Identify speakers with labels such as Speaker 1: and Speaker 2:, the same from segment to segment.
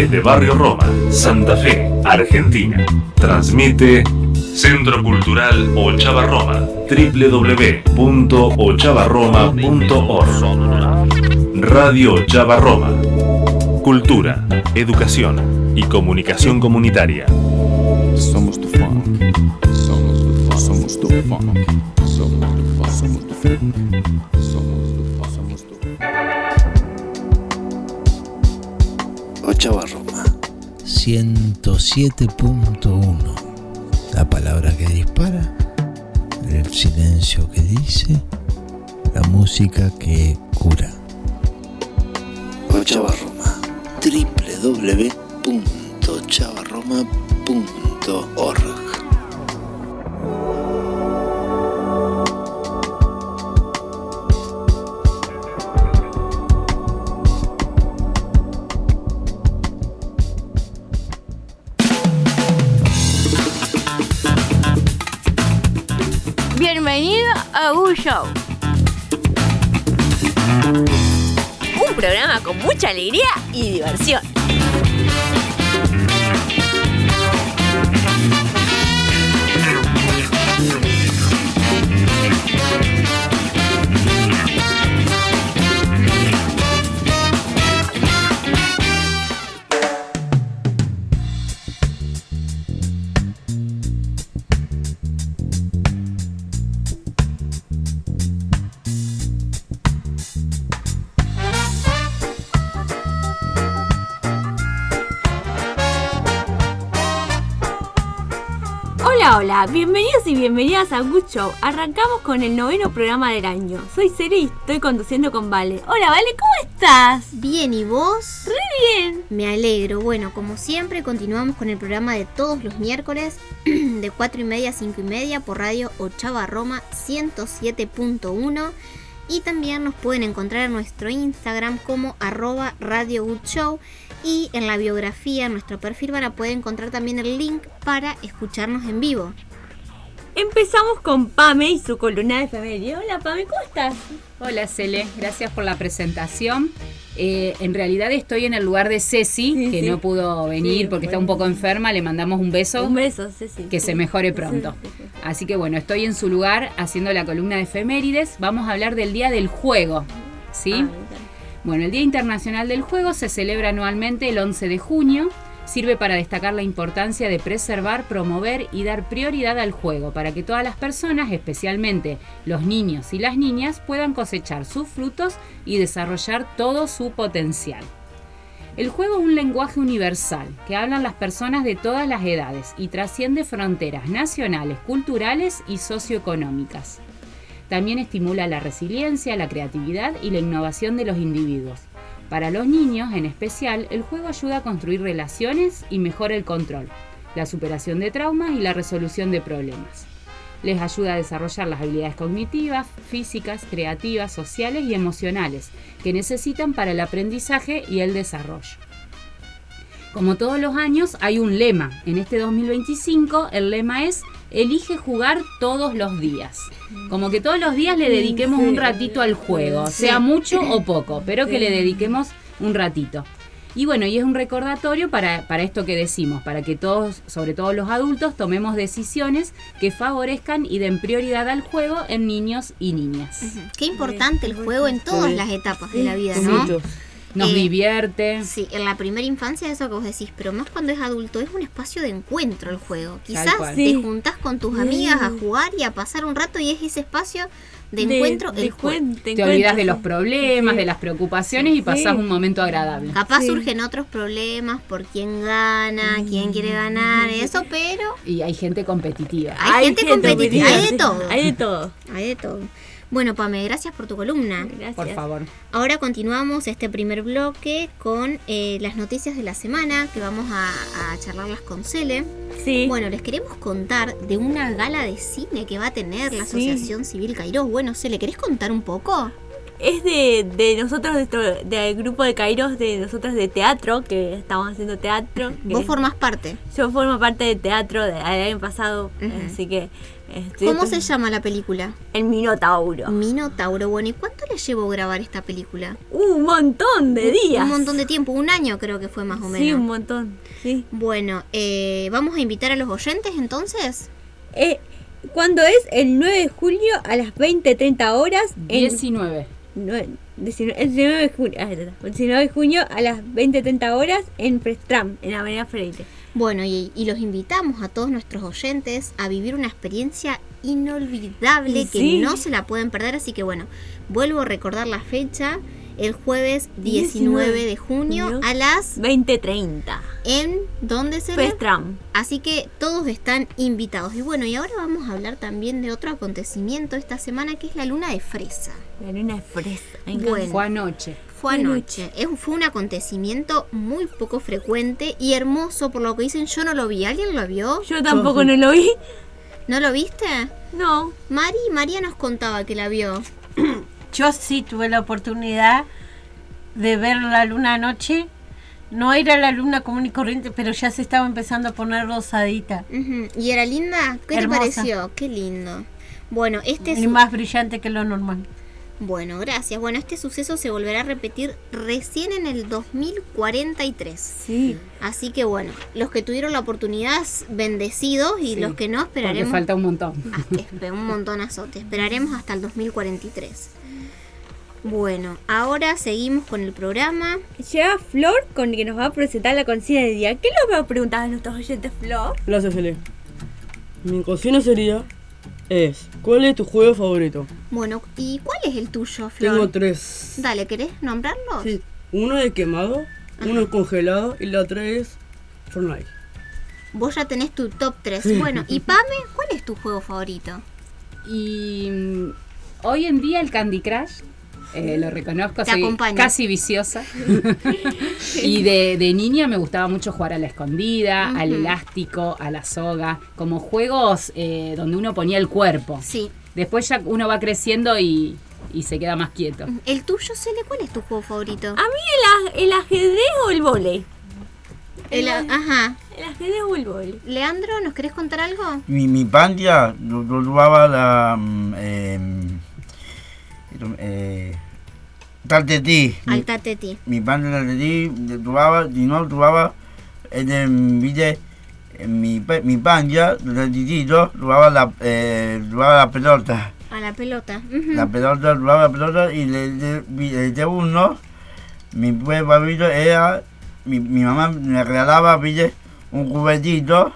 Speaker 1: desde Barrio Roma, Santa Fe, Argentina. Transmite Centro Cultural Ochava Roma, www.ochavarroma.org. Radio Ochava Roma. Cultura, educación y comunicación comunitaria.
Speaker 2: Somos tu funk. Somos tu. Somos tu. Somos tu. Somos tu.
Speaker 3: Ochava Roma. 107.1 La palabra que dispara El silencio que dice La música que cura. Ochava Roma
Speaker 4: Un programa con mucha alegría y diversión. Hola, bienvenidos y bienvenidas a Good Show. Arrancamos con el noveno programa del año. Soy Cere y estoy conduciendo con Vale. Hola, Vale, ¿cómo estás?
Speaker 5: Bien, ¿y vos?
Speaker 4: Re bien.
Speaker 5: Me alegro. Bueno, como siempre, continuamos con el programa de todos los miércoles de 4 y media a 5 y media por radio Ochava Roma 107.1 y también nos pueden encontrar en nuestro Instagram como arroba Radio Good Show y en la biografía, en nuestro perfil van a poder encontrar también el link para escucharnos en vivo.
Speaker 4: Empezamos con Pame y su columna de efeméride. Hola, Pame, ¿cómo estás?
Speaker 6: Hola Cele, gracias por la presentación. Eh, en realidad estoy en el lugar de Ceci,
Speaker 4: Sí,
Speaker 6: que
Speaker 4: sí.
Speaker 6: no pudo venir
Speaker 4: Sí,
Speaker 6: porque está un poco enferma, le mandamos un beso,
Speaker 4: Un beso, Ceci.
Speaker 6: que se mejore pronto.
Speaker 4: Sí, sí, sí.
Speaker 6: Así que bueno, estoy en su lugar haciendo la columna de efemérides. Vamos a hablar del Día del Juego, ¿sí?
Speaker 4: Ah.
Speaker 6: Bueno, el Día Internacional del Juego se celebra anualmente el 11 de junio. Sirve para destacar la importancia de preservar, promover y dar prioridad al juego para que todas las personas, especialmente los niños y las niñas, puedan cosechar sus frutos y desarrollar todo su potencial. El juego es un lenguaje universal que hablan las personas de todas las edades y trasciende fronteras nacionales, culturales y socioeconómicas. También estimula la resiliencia, la creatividad y la innovación de los individuos. Para los niños, en especial, el juego ayuda a construir relaciones y mejora el control, la superación de traumas y la resolución de problemas. Les ayuda a desarrollar las habilidades cognitivas, físicas, creativas, sociales y emocionales que necesitan para el aprendizaje y el desarrollo. Como todos los años, hay un lema. En este 2025 el lema es Elige jugar todos los días. Como que todos los días le dediquemos un ratito al juego, sea mucho o poco, pero que le dediquemos un ratito. Y bueno, y es un recordatorio para, para esto que decimos, para que todos, sobre todo los adultos, tomemos decisiones que favorezcan y den prioridad al juego en niños y niñas.
Speaker 5: Qué importante el juego en todas las etapas de la vida, ¿no?
Speaker 6: Nos
Speaker 5: Eh,
Speaker 6: divierte.
Speaker 5: Sí, en la primera infancia eso que vos decís, pero más cuando es adulto, es un espacio de encuentro el juego. Quizás te
Speaker 4: Sí.
Speaker 5: juntás con tus amigas a jugar y a pasar un rato y es ese espacio de,
Speaker 4: De-
Speaker 5: encuentro
Speaker 4: de
Speaker 5: el juego.
Speaker 6: Te olvidas de los problemas,
Speaker 4: Sí.
Speaker 6: de las preocupaciones y pasás un momento agradable.
Speaker 5: Capaz
Speaker 4: Sí.
Speaker 5: surgen otros problemas por quién gana, quién quiere ganar, eso, pero
Speaker 6: Y hay gente competitiva.
Speaker 5: hay, gente, competitiva, hay de todo.
Speaker 4: Hay de todo.
Speaker 5: Hay de todo. Bueno, Pame, gracias por tu columna.
Speaker 4: Gracias.
Speaker 6: Por favor.
Speaker 5: Ahora continuamos este primer bloque con eh, las noticias de la semana que vamos a, a charlarlas con Cele.
Speaker 4: Sí.
Speaker 5: Bueno, les queremos contar de una gala de cine que va a tener la
Speaker 4: Sí.
Speaker 5: Asociación Civil Cairós. Bueno, Cele, ¿querés contar un poco?
Speaker 4: es de, de nosotros, de nuestro- del grupo de Kairos, de nosotros de teatro, que estamos haciendo teatro.
Speaker 5: Vos formás parte.
Speaker 4: yo formo parte de teatro del año pasado,
Speaker 5: Ujú.
Speaker 4: así que... estoy-
Speaker 5: ¿Cómo se llama la película?
Speaker 4: El Minotauro.
Speaker 5: Minotauro. Bueno, ¿y cuánto le llevó grabar esta película?
Speaker 4: Un montón de días.
Speaker 5: Un montón de tiempo, un año creo que fue más o menos.
Speaker 4: Sí, un montón. Sí.
Speaker 5: Bueno, eh, vamos a invitar a los oyentes entonces.
Speaker 4: Eh, ¿Cuándo es? El 9 de julio a las 20.30 horas. en-
Speaker 6: 19.
Speaker 4: Nue- 19, el 19 de junio, ah, ya está. El 19 de junio a las 20.30 horas en Prestram, en Avenida Freire.
Speaker 5: Bueno, y, y los invitamos a todos nuestros oyentes a vivir una experiencia inolvidable que
Speaker 4: sí.
Speaker 5: no se la pueden perder. Así que bueno, vuelvo a recordar la fecha. El jueves 19 de junio
Speaker 4: junio.
Speaker 5: a las...
Speaker 4: 20.30.
Speaker 5: ¿En dónde se
Speaker 4: Prestram.
Speaker 5: Así que todos están invitados. Y bueno, y ahora vamos a hablar también de otro acontecimiento esta semana que es la luna de fresa.
Speaker 4: La luna de fresa.
Speaker 5: Bueno.
Speaker 6: Fue anoche.
Speaker 5: Fue anoche. Es- fue un acontecimiento muy poco frecuente y hermoso por lo que dicen. Yo no lo vi. ¿Alguien lo vio?
Speaker 4: Yo tampoco no lo vi.
Speaker 5: ¿No lo viste?
Speaker 4: No.
Speaker 5: Mari, María nos contaba que la vio.
Speaker 7: Yo sí tuve la oportunidad de ver la luna anoche. No era la luna común y corriente, pero ya se estaba empezando a poner rosadita.
Speaker 5: ¿Y era linda? ¿Qué
Speaker 7: Hermosa.
Speaker 5: te pareció? Qué lindo. Bueno, este es
Speaker 7: Y más brillante que lo normal.
Speaker 5: Bueno, gracias. Bueno, este suceso se volverá a repetir recién en el 2043.
Speaker 4: Sí.
Speaker 5: Así que bueno, los que tuvieron la oportunidad, bendecidos, y
Speaker 6: Sí,
Speaker 5: los que no,
Speaker 6: Porque
Speaker 5: esperaremos
Speaker 6: falta un montón.
Speaker 5: hasta- espe- un montón azote. Esperaremos hasta el 2043. Bueno, ahora seguimos con el programa.
Speaker 4: Llega Flor con que nos va a presentar la consigna del día. ¿Qué nos va a preguntar a nuestros oyentes, Flor?
Speaker 8: Gracias, Ele. Mi cocina sería es ¿Cuál es tu juego favorito?
Speaker 5: Bueno, ¿y cuál es el tuyo, Flor?
Speaker 8: Tengo tres.
Speaker 5: Dale, ¿querés nombrarlos?
Speaker 8: Sí, uno es quemado, uno es congelado y la otra es Fortnite.
Speaker 5: Vos ya tenés tu top 3. Bueno, y Pame, ¿cuál es tu juego favorito?
Speaker 6: Y mm, hoy en día el Candy Crush, eh, lo reconozco,
Speaker 5: Te
Speaker 6: soy casi viciosa. y de, de niña me gustaba mucho jugar a la escondida, al elástico, a la soga, como juegos eh, donde uno ponía el cuerpo.
Speaker 5: Sí.
Speaker 6: Después ya uno va creciendo y, y se queda más quieto.
Speaker 5: ¿El tuyo, Cele, cuál es tu juego favorito?
Speaker 4: A mí el, aj- el ajedrez o el volei.
Speaker 5: El- ajá.
Speaker 4: El ajedrez o el volei.
Speaker 5: Leandro, ¿nos querés contar algo?
Speaker 9: Mi, mi lo, lo jugaba la. mm, em, eh, Tartetí. Mi,
Speaker 5: Al Tateti.
Speaker 9: mi infancia Tartetí, lo jugaba, si no lo jugaba, en, viste, mi, mi infancia, desde chiquito, jugaba la, eh, la pelota.
Speaker 5: A la pelota. Ujú.
Speaker 9: La pelota, jugaba la pelota y le- vi- el segundo, mi juego favorito era, mi, mi mamá me regalaba, viste, un juguetito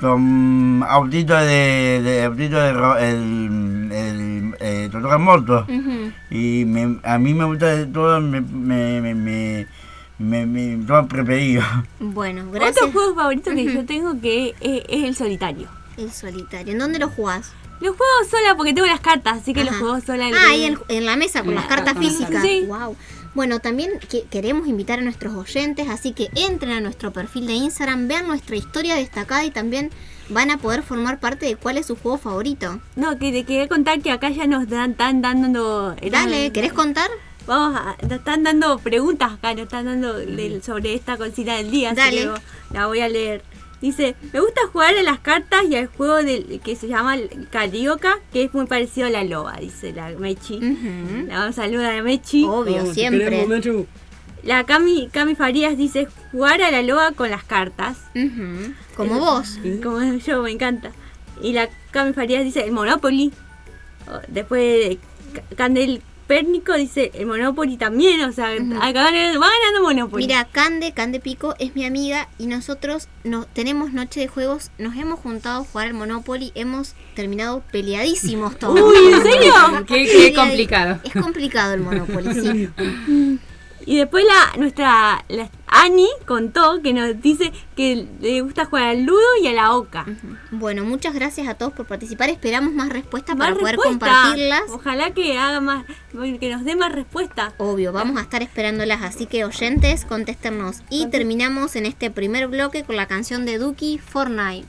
Speaker 9: con autito de, de autito de ro- el, el, eh, Moto. Y me, a mí me gusta de todo, me, me, me, me, me, me- todo preferido.
Speaker 5: Bueno,
Speaker 4: Otro
Speaker 5: gracias.
Speaker 4: juego favorito que yo tengo que es, es el solitario.
Speaker 5: El solitario. ¿En dónde lo jugás?
Speaker 4: Lo juego sola porque tengo las cartas, así que lo
Speaker 5: Ajá.
Speaker 4: juego sola.
Speaker 5: Ah, ahí en, en la mesa con
Speaker 6: En
Speaker 5: las
Speaker 6: la-
Speaker 5: cartas
Speaker 6: con las
Speaker 5: físicas.
Speaker 4: Sí.
Speaker 5: Wow. Bueno, también que- queremos invitar a nuestros oyentes, así que entren a nuestro perfil de Instagram, vean nuestra historia destacada y también van a poder formar parte de cuál es su juego favorito.
Speaker 4: No, que te quería contar que acá ya nos dan, están dando...
Speaker 5: Dale, ¿querés contar?
Speaker 4: Vamos a, nos están dando preguntas acá, nos están dando del- sobre esta consigna del día, así
Speaker 5: Dale.
Speaker 4: que la voy a leer. Dice, me gusta jugar a las cartas y al juego del, que se llama el Carioca, que es muy parecido a la loba, dice la Mechi. La vamos a saludar a Mechi.
Speaker 5: Obvio,
Speaker 8: Oh,
Speaker 5: siempre.
Speaker 8: queremos, Mechu.
Speaker 4: La Cami, Cami Farías dice, jugar a la loba con las cartas.
Speaker 5: Como vos.
Speaker 4: Como yo, me encanta. Y la Cami Farías dice, el Monopoly. O- Después Ca- Candel Pérnico dice, el Monopoly también, o sea, acá van va ganando Monopoly.
Speaker 5: Mira, Cande, Cande Pico es mi amiga y nosotros no, tenemos noche de juegos, nos hemos juntado a jugar al Monopoly, hemos terminado peleadísimos todos.
Speaker 4: Uy, ¿en serio?
Speaker 6: Qué, qué complicado.
Speaker 5: Es complicado el Monopoly, sí.
Speaker 4: Y después la nuestra la Ani contó que nos dice que le gusta jugar al ludo y a la oca.
Speaker 5: Bueno, muchas gracias a todos por participar. Esperamos más respuestas
Speaker 4: Más
Speaker 5: para poder
Speaker 4: respuesta.
Speaker 5: compartirlas.
Speaker 4: Ojalá que haga más, que nos dé más respuesta.
Speaker 5: Obvio, vamos a estar esperándolas, así que oyentes, contéstenos. Y terminamos en este primer bloque con la canción de Duki, Fortnite.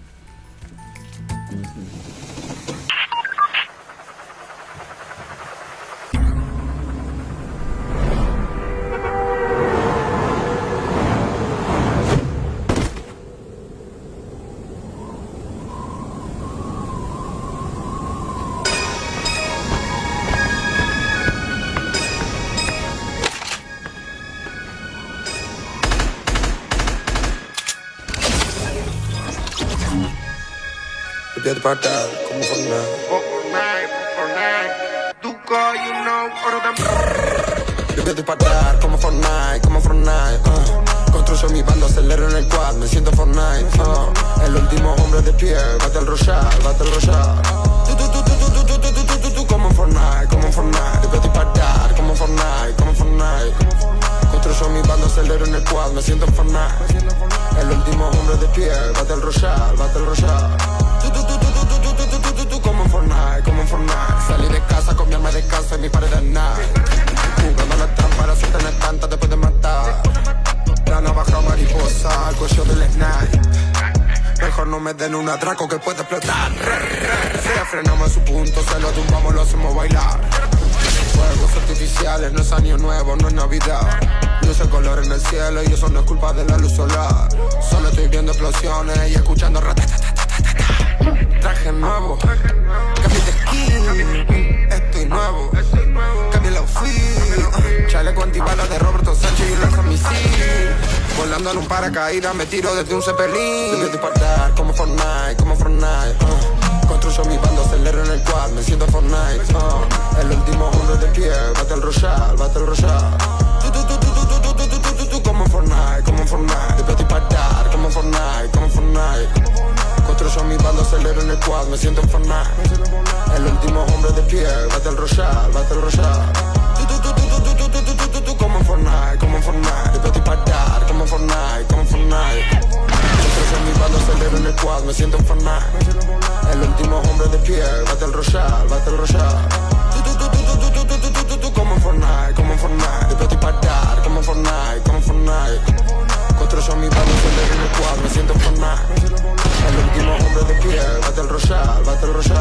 Speaker 10: Empieza a partar como Fortnite. Empiezo a partar como Fortnite, como Fortnite. Uh. Construyo mi bando, acelero en el quad, me siento Fortnite. Uh. El último hombre de pie, Battle Royale, Battle Royale. Tú, tú, tú, tú, tú, tú, tú, tú, tú, tú, como Fortnite, como Fortnite. Empiezo a partar como Fortnite, como Fortnite. Construyo mi bando, acelero en el quad, me siento Fortnite. El último hombre de pie, Battle Royale, Battle Royale. Como como Fortnite. Salí de casa con mi alma de casa y mi pared de night. Jugando la trampa, la suerte no es tanta después de matar. La navaja mariposa al cuello del snipe. Mejor no me den un atraco que puede explotar. Si frenamos a su punto, se lo tumbamos, lo hacemos bailar. Fuegos artificiales, no es año nuevo, no es navidad. Luce color en el cielo y eso no es culpa de la luz solar. Solo estoy viendo explosiones y escuchando ratatatatata. Traje nuevo, cambio de skin, estoy nuevo. Cambio el outfit, chaleco antibalas de Roberto Sánchez y lanza misil. Volando en un paracaídas, me tiro desde un cepelín. A partar como Fortnite, como Fortnite. uh. Construyo mi bando, acelero en el quad, me siento Fortnite. uh. El último hombre de pie, Battle Royale, Battle Royale. Fortnite, como en Fortnite. De petit patar, como en Fortnite, como en Fortnite. Construyo mi banda, acelero en el quad, me siento en Fortnite. El último hombre de pie, Battle Royale, Battle Royale. Como en Fortnite, como en Fortnite. De petit patar, como en Fortnite, como en Fortnite. Construyo mi banda, acelero en el quad, me siento en Fortnite. El último hombre de pie, Battle Royale, Battle Royale como en Fortnite, como en Fortnite. De plata y como en Fortnite, como en Fortnite. Cuatro son mis bandos, son de el cuadro, me siento en Fortnite. El último hombre de pie, Battle Royale, Battle Royale.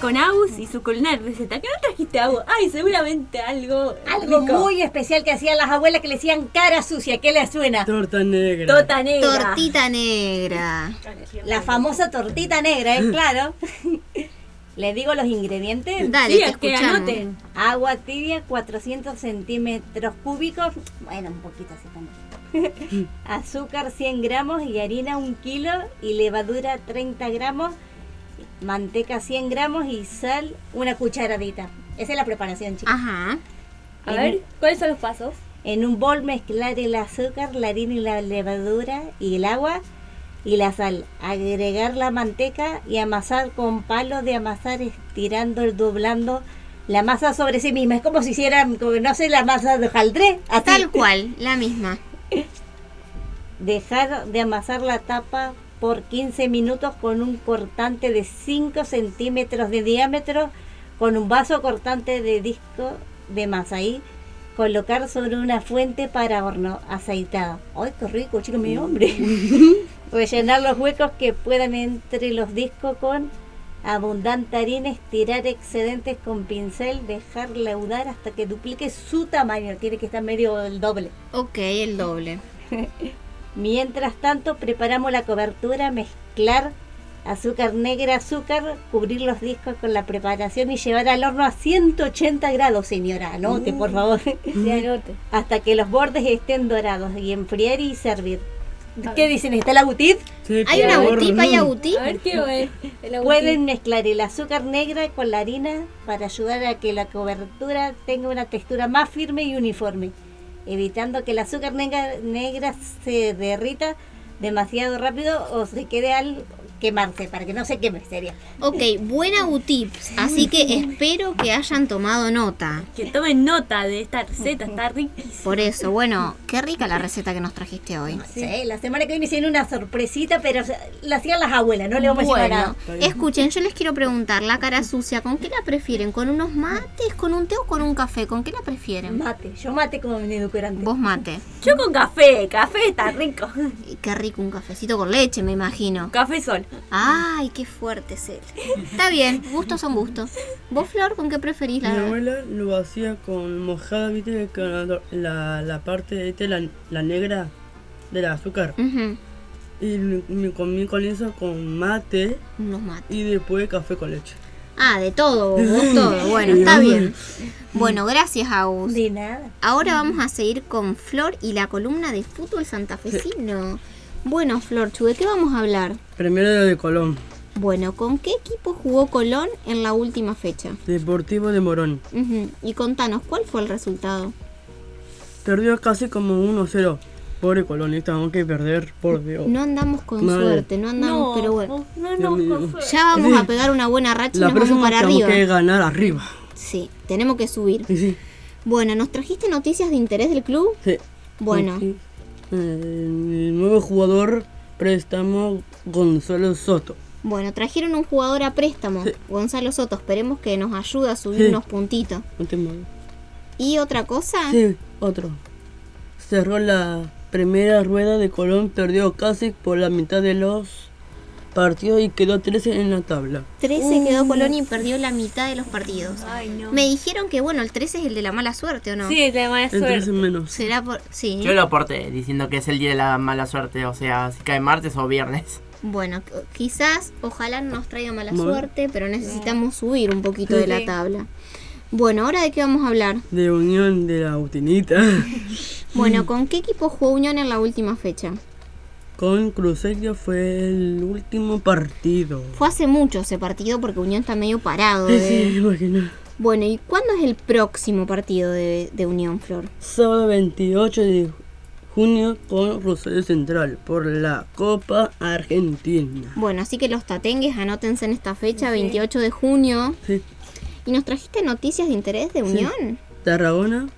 Speaker 4: Con Agus y su colina de receta. ¿Qué no trajiste Agus? Ay, seguramente algo.
Speaker 11: Algo
Speaker 4: rico.
Speaker 11: muy especial que hacían las abuelas que le decían cara sucia. ¿Qué le suena?
Speaker 8: Torta negra.
Speaker 4: Tota negra.
Speaker 5: Tortita negra.
Speaker 11: La famosa tortita negra, ¿eh? Claro. ¿Le digo los ingredientes?
Speaker 5: Dale,
Speaker 4: Sí,
Speaker 5: te
Speaker 4: es que
Speaker 5: escuchamos.
Speaker 4: anoten.
Speaker 11: Agua tibia, 400 centímetros cúbicos. Bueno, un poquito así también. Azúcar 100 gramos y harina 1 kilo y levadura 30 gramos. Manteca 100 gramos y sal una cucharadita. Esa es la preparación, chicos.
Speaker 5: Ajá.
Speaker 4: A ver, ¿cuáles son los pasos?
Speaker 11: En un bol mezclar el azúcar, la harina y la levadura y el agua y la sal. Agregar la manteca y amasar con palo de amasar estirando, doblando la masa sobre sí misma. Es como si hicieran, como, no sé, la masa de hojaldre.
Speaker 5: Tal cual, la misma.
Speaker 11: Dejar de amasar la tapa por 15 minutos con un cortante de 5 centímetros de diámetro con un vaso cortante de disco de masa y colocar sobre una fuente para horno aceitado. ¡Ay, qué rico, chico, mi hombre! Rellenar los huecos que puedan entre los discos con abundante harina, estirar excedentes con pincel, dejar leudar hasta que duplique su tamaño. Tiene que estar medio el doble.
Speaker 5: Ok, el doble.
Speaker 11: Mientras tanto, preparamos la cobertura, mezclar azúcar negra, azúcar, cubrir los discos con la preparación y llevar al horno a 180 grados, señora. Anote, por favor.
Speaker 4: Sí, anote.
Speaker 11: Hasta que los bordes estén dorados y enfriar y servir. ¿Qué dicen? ¿Está el agutif?
Speaker 5: ¿Hay un agutip? ¿Hay agutip?
Speaker 4: A ver qué es.
Speaker 11: Pueden mezclar el azúcar negra con la harina para ayudar a que la cobertura tenga una textura más firme y uniforme, evitando que el azúcar negra, negra se derrita demasiado rápido o se quede al, quemarse, para que no se queme, sería.
Speaker 5: Ok, buena tips. Así que espero que hayan tomado nota.
Speaker 4: Que tomen nota de esta receta, está riquísima.
Speaker 5: Por eso, bueno, qué rica la receta que nos trajiste hoy.
Speaker 11: Sí, la semana que viene hicieron una sorpresita, pero la hacían las abuelas, no le vamos a decir
Speaker 5: Bueno,
Speaker 11: nada.
Speaker 5: escuchen, yo les quiero preguntar, la cara sucia, ¿con qué la prefieren? ¿Con unos mates, con un té o con un café? ¿Con qué la prefieren?
Speaker 11: Mate, yo mate como mi edulcorante.
Speaker 5: Vos mate.
Speaker 4: Yo con café, café está rico.
Speaker 5: Y Qué rico un cafecito con leche, me imagino.
Speaker 4: Café sol.
Speaker 5: Ay, qué fuerte es él. Está bien, gustos son gustos. ¿Vos, Flor, con qué preferís
Speaker 8: Mi
Speaker 5: la
Speaker 8: abuela lo hacía con mojada, viste, con la, la, la parte, viste, la, la negra del azúcar. Y me comí con eso con mate
Speaker 5: Unos mates.
Speaker 8: y después café con leche.
Speaker 5: Ah, de todo, vos todo. Bueno, está bien. Bueno, gracias, Agus.
Speaker 11: De nada.
Speaker 5: Ahora vamos a seguir con Flor y la columna de fútbol santafesino. Bueno, Flor, Chu, ¿de qué vamos a hablar?
Speaker 8: Primero de Colón,
Speaker 5: Bueno, ¿con qué equipo jugó Colón en la última fecha?
Speaker 8: Deportivo de Morón.
Speaker 5: Y contanos, ¿cuál fue el resultado?
Speaker 8: Perdió casi como 1-0. Pobre Colón, y tengo que perder, por Dios.
Speaker 5: No andamos con
Speaker 8: Madre.
Speaker 5: suerte, no andamos,
Speaker 4: No,
Speaker 5: pero bueno.
Speaker 4: no,
Speaker 8: mío.
Speaker 4: con suerte.
Speaker 5: Ya vamos
Speaker 8: Sí.
Speaker 5: a pegar una buena racha y
Speaker 8: La
Speaker 5: nos vamos para
Speaker 8: tenemos
Speaker 5: arriba.
Speaker 8: que ganar arriba.
Speaker 5: Sí, tenemos que subir.
Speaker 8: Sí, sí.
Speaker 5: Bueno, ¿nos trajiste noticias de interés del club?
Speaker 8: sí.
Speaker 5: Bueno,
Speaker 8: Sí. El nuevo jugador préstamo Gonzalo Soto.
Speaker 5: bueno, trajeron un jugador a préstamo,
Speaker 8: Sí.
Speaker 5: Gonzalo Soto. Esperemos que nos ayude a subir
Speaker 8: Sí.
Speaker 5: unos puntitos.
Speaker 8: No.
Speaker 5: ¿Y otra cosa?
Speaker 8: Sí, otro. Cerró la primera rueda de Colón, perdió casi por la mitad de los partidos y quedó 13 en la tabla.
Speaker 5: 13 quedó Colón y perdió la mitad de los partidos.
Speaker 4: Ay, no.
Speaker 5: Me dijeron que, bueno, el 13 es el de la mala suerte, ¿o no?
Speaker 4: Sí, es de mala
Speaker 8: El 13
Speaker 4: suerte.
Speaker 8: menos.
Speaker 5: Será por... Sí.
Speaker 12: Yo lo aporté diciendo que es el día de la mala suerte, o sea, si cae martes o viernes.
Speaker 5: Bueno, qu- quizás, ojalá no nos traiga mala
Speaker 8: Bueno.
Speaker 5: suerte, pero necesitamos subir un poquito
Speaker 8: Sí.
Speaker 5: de la
Speaker 4: Sí.
Speaker 5: tabla. Bueno, ¿ahora de qué vamos a hablar?
Speaker 8: De Unión de la Utinita
Speaker 5: Bueno, ¿con qué equipo jugó Unión en la última fecha?
Speaker 8: Con Cruzeiro fue el último partido.
Speaker 5: Fue hace mucho ese partido porque Unión está medio parado.
Speaker 8: Sí,
Speaker 5: de-
Speaker 8: sí, imagino.
Speaker 5: Bueno, ¿y cuándo es el próximo partido de, de Unión, Flor?
Speaker 8: Sábado 28 de junio con Rosario Central por la Copa Argentina.
Speaker 5: Bueno, así que los tatengues anótense en esta fecha, 28 de junio.
Speaker 8: Sí.
Speaker 5: ¿Y nos trajiste noticias de interés de
Speaker 8: Sí.
Speaker 5: Unión?
Speaker 8: Tarragona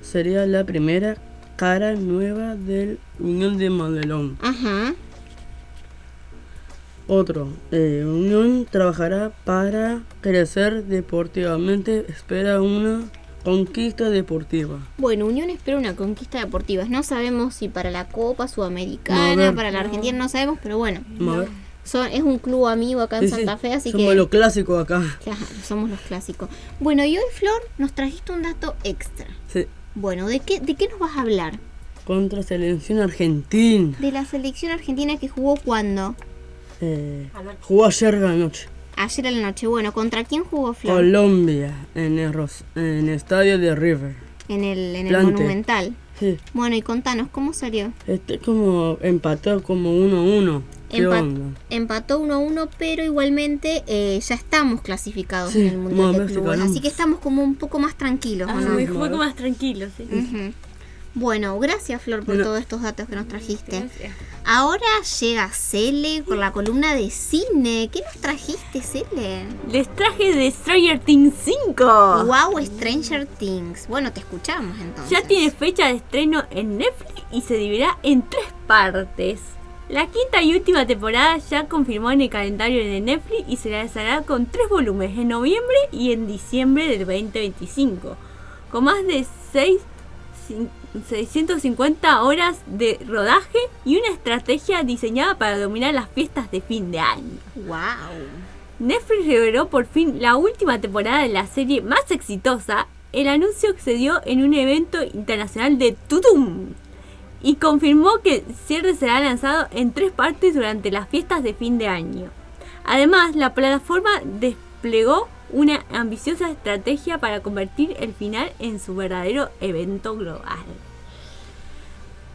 Speaker 8: sería la primera cara nueva del Unión de Modelón.
Speaker 5: Ajá.
Speaker 8: Otro, eh, Unión trabajará para crecer deportivamente, espera una conquista deportiva.
Speaker 5: Bueno, Unión espera una conquista deportiva. No sabemos si para la Copa Sudamericana,
Speaker 8: ver.
Speaker 5: para la Argentina, no sabemos, pero bueno. Son, es un club amigo acá en
Speaker 8: Sí,
Speaker 5: Santa Fe, así
Speaker 8: somos
Speaker 5: que...
Speaker 8: lo clásico acá.
Speaker 5: Claro, somos los clásicos. Bueno, y hoy, Flor, nos trajiste un dato extra.
Speaker 8: Sí,
Speaker 5: Bueno, ¿de qué, ¿de qué nos vas a hablar?
Speaker 8: contra selección argentina.
Speaker 5: De la selección argentina que jugó cuando?
Speaker 8: Eh, jugó ayer la noche.
Speaker 5: Ayer a la noche. Bueno, ¿contra quién jugó Flor?
Speaker 8: Colombia, en el, en el estadio de River.
Speaker 5: En el, en el. Monumental.
Speaker 8: Sí,
Speaker 5: Bueno, y contanos, ¿cómo salió?
Speaker 8: este como empató como 1-1. ¿Qué
Speaker 5: Empa-
Speaker 8: onda?
Speaker 5: Empató 1-1, pero igualmente eh, ya estamos clasificados
Speaker 8: Sí,
Speaker 5: en el Mundial de Clubes.
Speaker 8: ganamos.
Speaker 5: Así que estamos como un poco más tranquilos, ¿o
Speaker 4: Ah,
Speaker 5: no?
Speaker 4: fue como más tranquilo, sí.
Speaker 5: Bueno, gracias Flor por
Speaker 8: Bueno.
Speaker 5: todos estos datos que nos trajiste.
Speaker 4: Gracias.
Speaker 5: Ahora llega Cele con la columna de cine. ¿Qué nos trajiste, Cele?
Speaker 4: Les traje de Stranger Things 5.
Speaker 5: Wow, Stranger Things. Bueno, te escuchamos entonces.
Speaker 4: Ya tiene fecha de estreno en Netflix y se dividirá en tres partes. La quinta y última temporada ya confirmó en el calendario de Netflix y se realizará con tres volúmenes en noviembre y en diciembre del 2025, con más de seis- cin- 650 horas de rodaje y una estrategia diseñada para dominar las fiestas de fin de año.
Speaker 5: Wow.
Speaker 4: Netflix reveló por fin la última temporada de la serie más exitosa. El anuncio se dio en un evento internacional de Tudum y confirmó que el cierre será lanzado en tres partes durante las fiestas de fin de año. Además, la plataforma desplegó una ambiciosa estrategia para convertir el final en su verdadero evento global.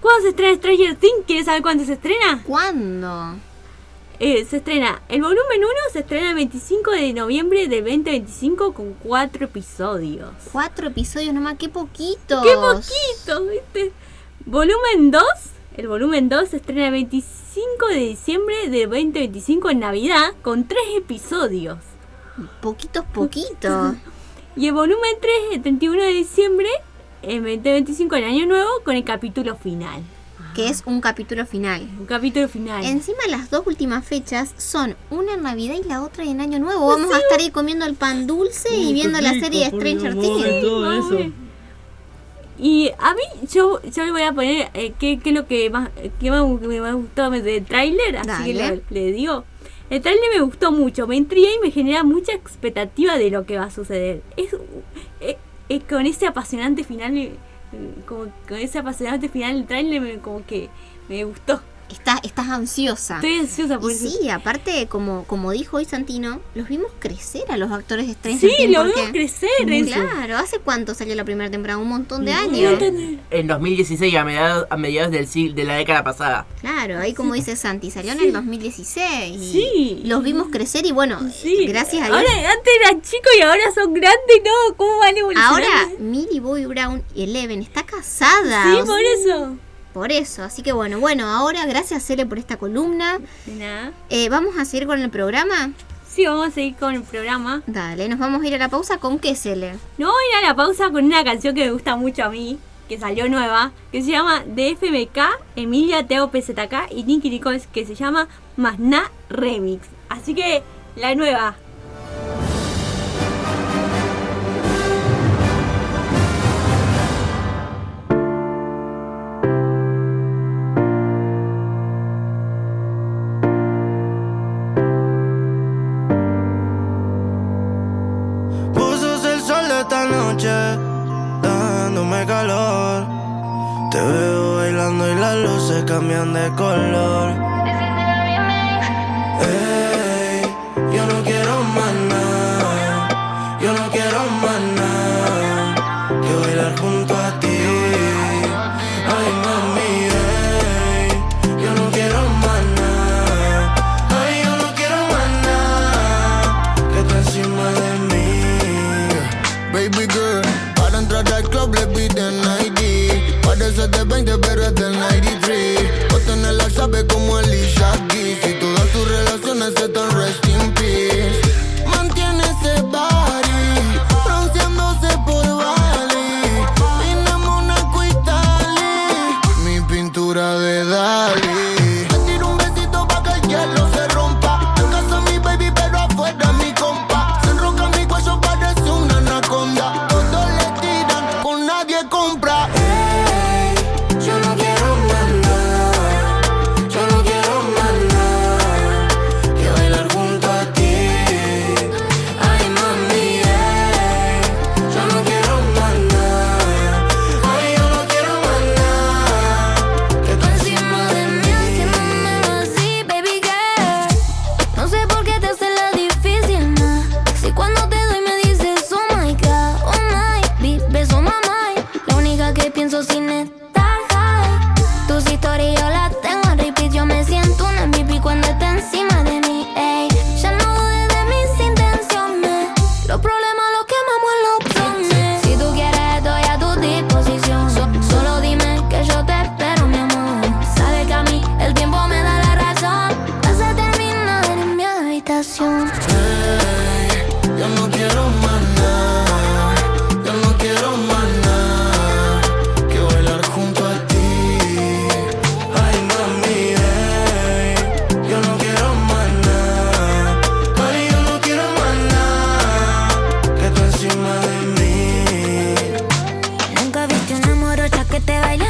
Speaker 4: ¿Cuándo se estrena Stranger Things? ¿Quieres saber cuándo se estrena?
Speaker 5: ¿Cuándo?
Speaker 4: Eh, se estrena, el volumen 1 se estrena el 25 de noviembre del 2025 con 4 episodios.
Speaker 5: Cuatro episodios nomás, qué poquito.
Speaker 4: ¡Qué poquito! ¿viste? Volumen 2 El volumen 2 se estrena el 25 de diciembre de 2025 en Navidad con tres episodios.
Speaker 5: Poquitos, poquitos.
Speaker 4: Y el volumen 3 el 31 de diciembre en 2025 en Año Nuevo con el capítulo final.
Speaker 5: Que es un capítulo final.
Speaker 4: Un capítulo final.
Speaker 5: Encima las dos últimas fechas son una en Navidad y la otra en Año Nuevo.
Speaker 4: Pues
Speaker 5: Vamos a estar ahí comiendo el pan dulce y viendo la
Speaker 8: rico,
Speaker 5: serie de Stranger Things.
Speaker 4: Y a mí, yo, yo le voy a poner eh, qué, qué es lo que más, qué más me, gustó del tráiler, así que le, le digo. El tráiler me gustó mucho, me intriga y me genera mucha expectativa de lo que va a suceder. Es, es- es con ese apasionante final, eh, como con ese apasionante final del tráiler, me- como que me gustó.
Speaker 5: Estás, estás ansiosa.
Speaker 4: Estoy ansiosa por
Speaker 5: Y
Speaker 4: eso.
Speaker 5: sí, aparte, como, como dijo hoy Santino, los vimos crecer a los actores de Stranger
Speaker 4: Sí,
Speaker 5: Things.
Speaker 4: lo
Speaker 5: porque-
Speaker 4: vimos crecer. Eso.
Speaker 5: Claro, ¿hace cuánto salió la primera temporada? Un montón de años.
Speaker 12: En 2016, a mediados, a mediados del siglo, de la década pasada.
Speaker 5: Claro, ahí como dice Santi, salió en el 2016. y
Speaker 4: Sí.
Speaker 5: Los vimos crecer y bueno,
Speaker 4: Sí.
Speaker 5: gracias a Dios.
Speaker 4: Ahora, antes eran chicos y ahora son grandes, ¿no? ¿Cómo van evolucionando?
Speaker 5: Ahora, Millie Bobby Brown y Eleven está casada.
Speaker 4: Sí, por
Speaker 5: sea,
Speaker 4: eso.
Speaker 5: Por eso, así que bueno, bueno, ahora gracias Cele por esta columna.
Speaker 4: De nada.
Speaker 5: Eh, Vamos a seguir con el programa.
Speaker 4: Sí, vamos a seguir con el programa.
Speaker 5: Dale, nos vamos a ir a la pausa con qué Cele.
Speaker 4: No voy a ir a la pausa con una canción que me gusta mucho a mí, que salió nueva, que se llama DFMK, Emilia Teo PZK y Nicky Nichols, que se llama Masna Remix. Así que, la nueva.
Speaker 13: Cambian de color.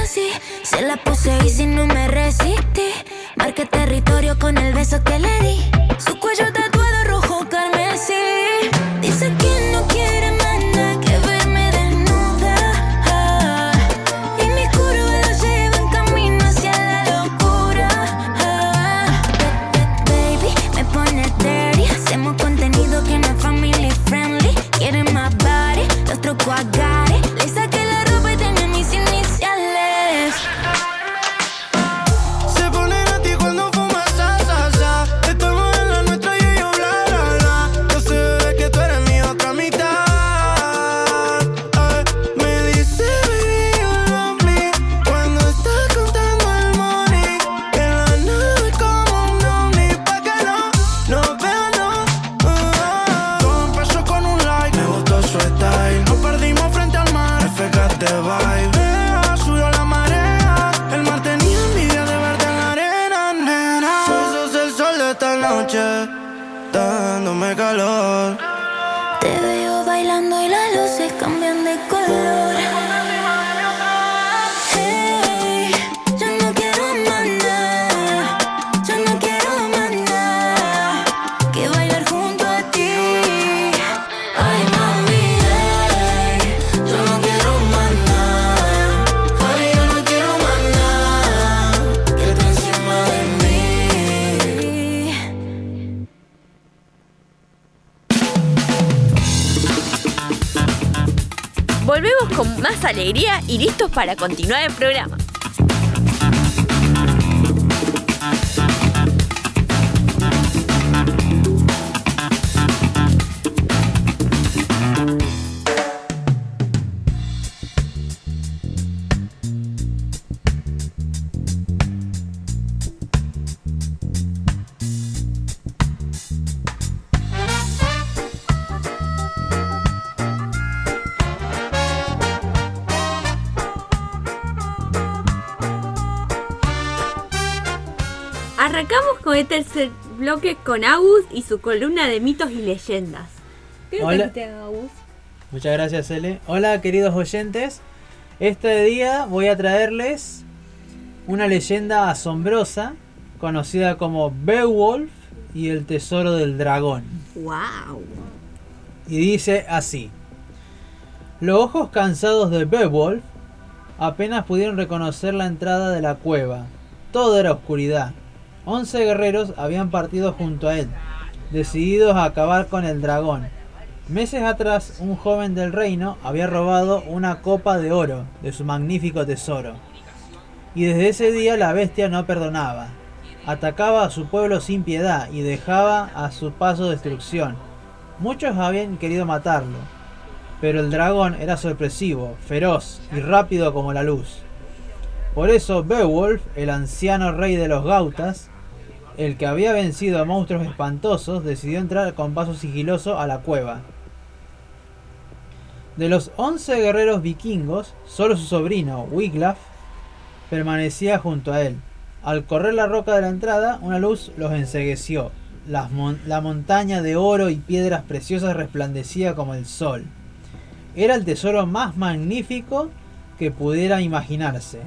Speaker 14: Así. Se la puse y si no me resistí. Marqué territorio con el beso que le di.
Speaker 15: Para continuar el programa.
Speaker 4: El tercer bloque con Agus y su columna de mitos y leyendas. ¿Qué
Speaker 16: Hola.
Speaker 4: Agus?
Speaker 16: Muchas gracias, Ele. Hola, queridos oyentes. Este día voy a traerles una leyenda asombrosa conocida como Beowulf y el tesoro del dragón.
Speaker 4: ¡Wow!
Speaker 16: Y dice así. Los ojos cansados de Beowulf apenas pudieron reconocer la entrada de la cueva. Todo era oscuridad. Once guerreros habían partido junto a él, decididos a acabar con el dragón. Meses atrás, un joven del reino había robado una copa de oro de su magnífico tesoro. Y desde ese día la bestia no perdonaba. Atacaba a su pueblo sin piedad y dejaba a su paso destrucción. Muchos habían querido matarlo, pero el dragón era sorpresivo, feroz y rápido como la luz. Por eso Beowulf, el anciano rey de los Gautas, el que había vencido a monstruos espantosos, decidió entrar con paso sigiloso a la cueva. De los 11 guerreros vikingos, solo su sobrino, Wiglaf, permanecía junto a él. Al correr la roca de la entrada, una luz los ensegueció. Mon- la montaña de oro y piedras preciosas resplandecía como el sol. Era el tesoro más magnífico que pudiera imaginarse.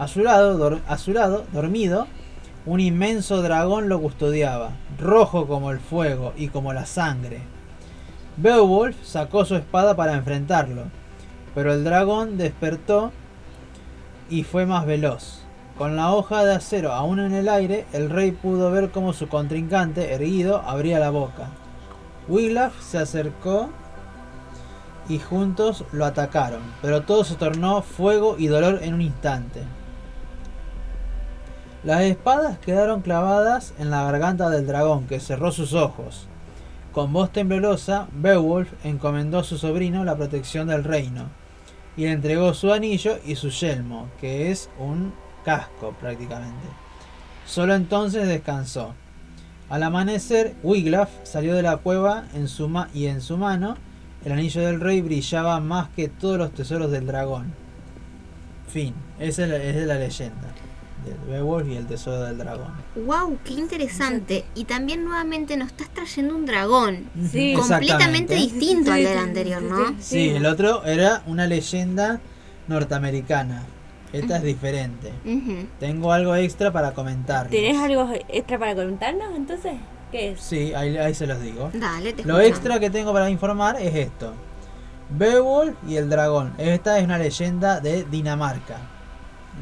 Speaker 16: A su lado, a su lado, dormido, un inmenso dragón lo custodiaba, rojo como el fuego y como la sangre. Beowulf sacó su espada para enfrentarlo, pero el dragón despertó y fue más veloz. Con la hoja de acero aún en el aire, el rey pudo ver cómo su contrincante, erguido, abría la boca. Wiglaf se acercó y juntos lo atacaron, pero todo se tornó fuego y dolor en un instante. Las espadas quedaron clavadas en la garganta del dragón, que cerró sus ojos. Con voz temblorosa, Beowulf encomendó a su sobrino la protección del reino y le entregó su anillo y su yelmo, que es un casco prácticamente. Solo entonces descansó. Al amanecer, Wiglaf salió de la cueva en su y en su mano el anillo del rey brillaba más que todos los tesoros del dragón. Fin, esa es la, esa es la leyenda del Beowulf y el tesoro del dragón.
Speaker 5: Wow, qué interesante. Y también nuevamente nos estás trayendo un dragón.
Speaker 16: Sí.
Speaker 5: Completamente distinto al
Speaker 4: Sí,
Speaker 5: del anterior,
Speaker 4: sí,
Speaker 5: ¿no?
Speaker 16: Sí, el otro era una leyenda norteamericana. Esta es diferente. Tengo algo extra para comentar.
Speaker 4: ¿Tenés algo extra para contarnos entonces? ¿Qué es?
Speaker 16: Sí, ahí, ahí se los digo.
Speaker 5: Dale, te
Speaker 16: Lo
Speaker 5: escuchamos.
Speaker 16: extra que tengo para informar es esto. Beowulf y el dragón. Esta es una leyenda de Dinamarca.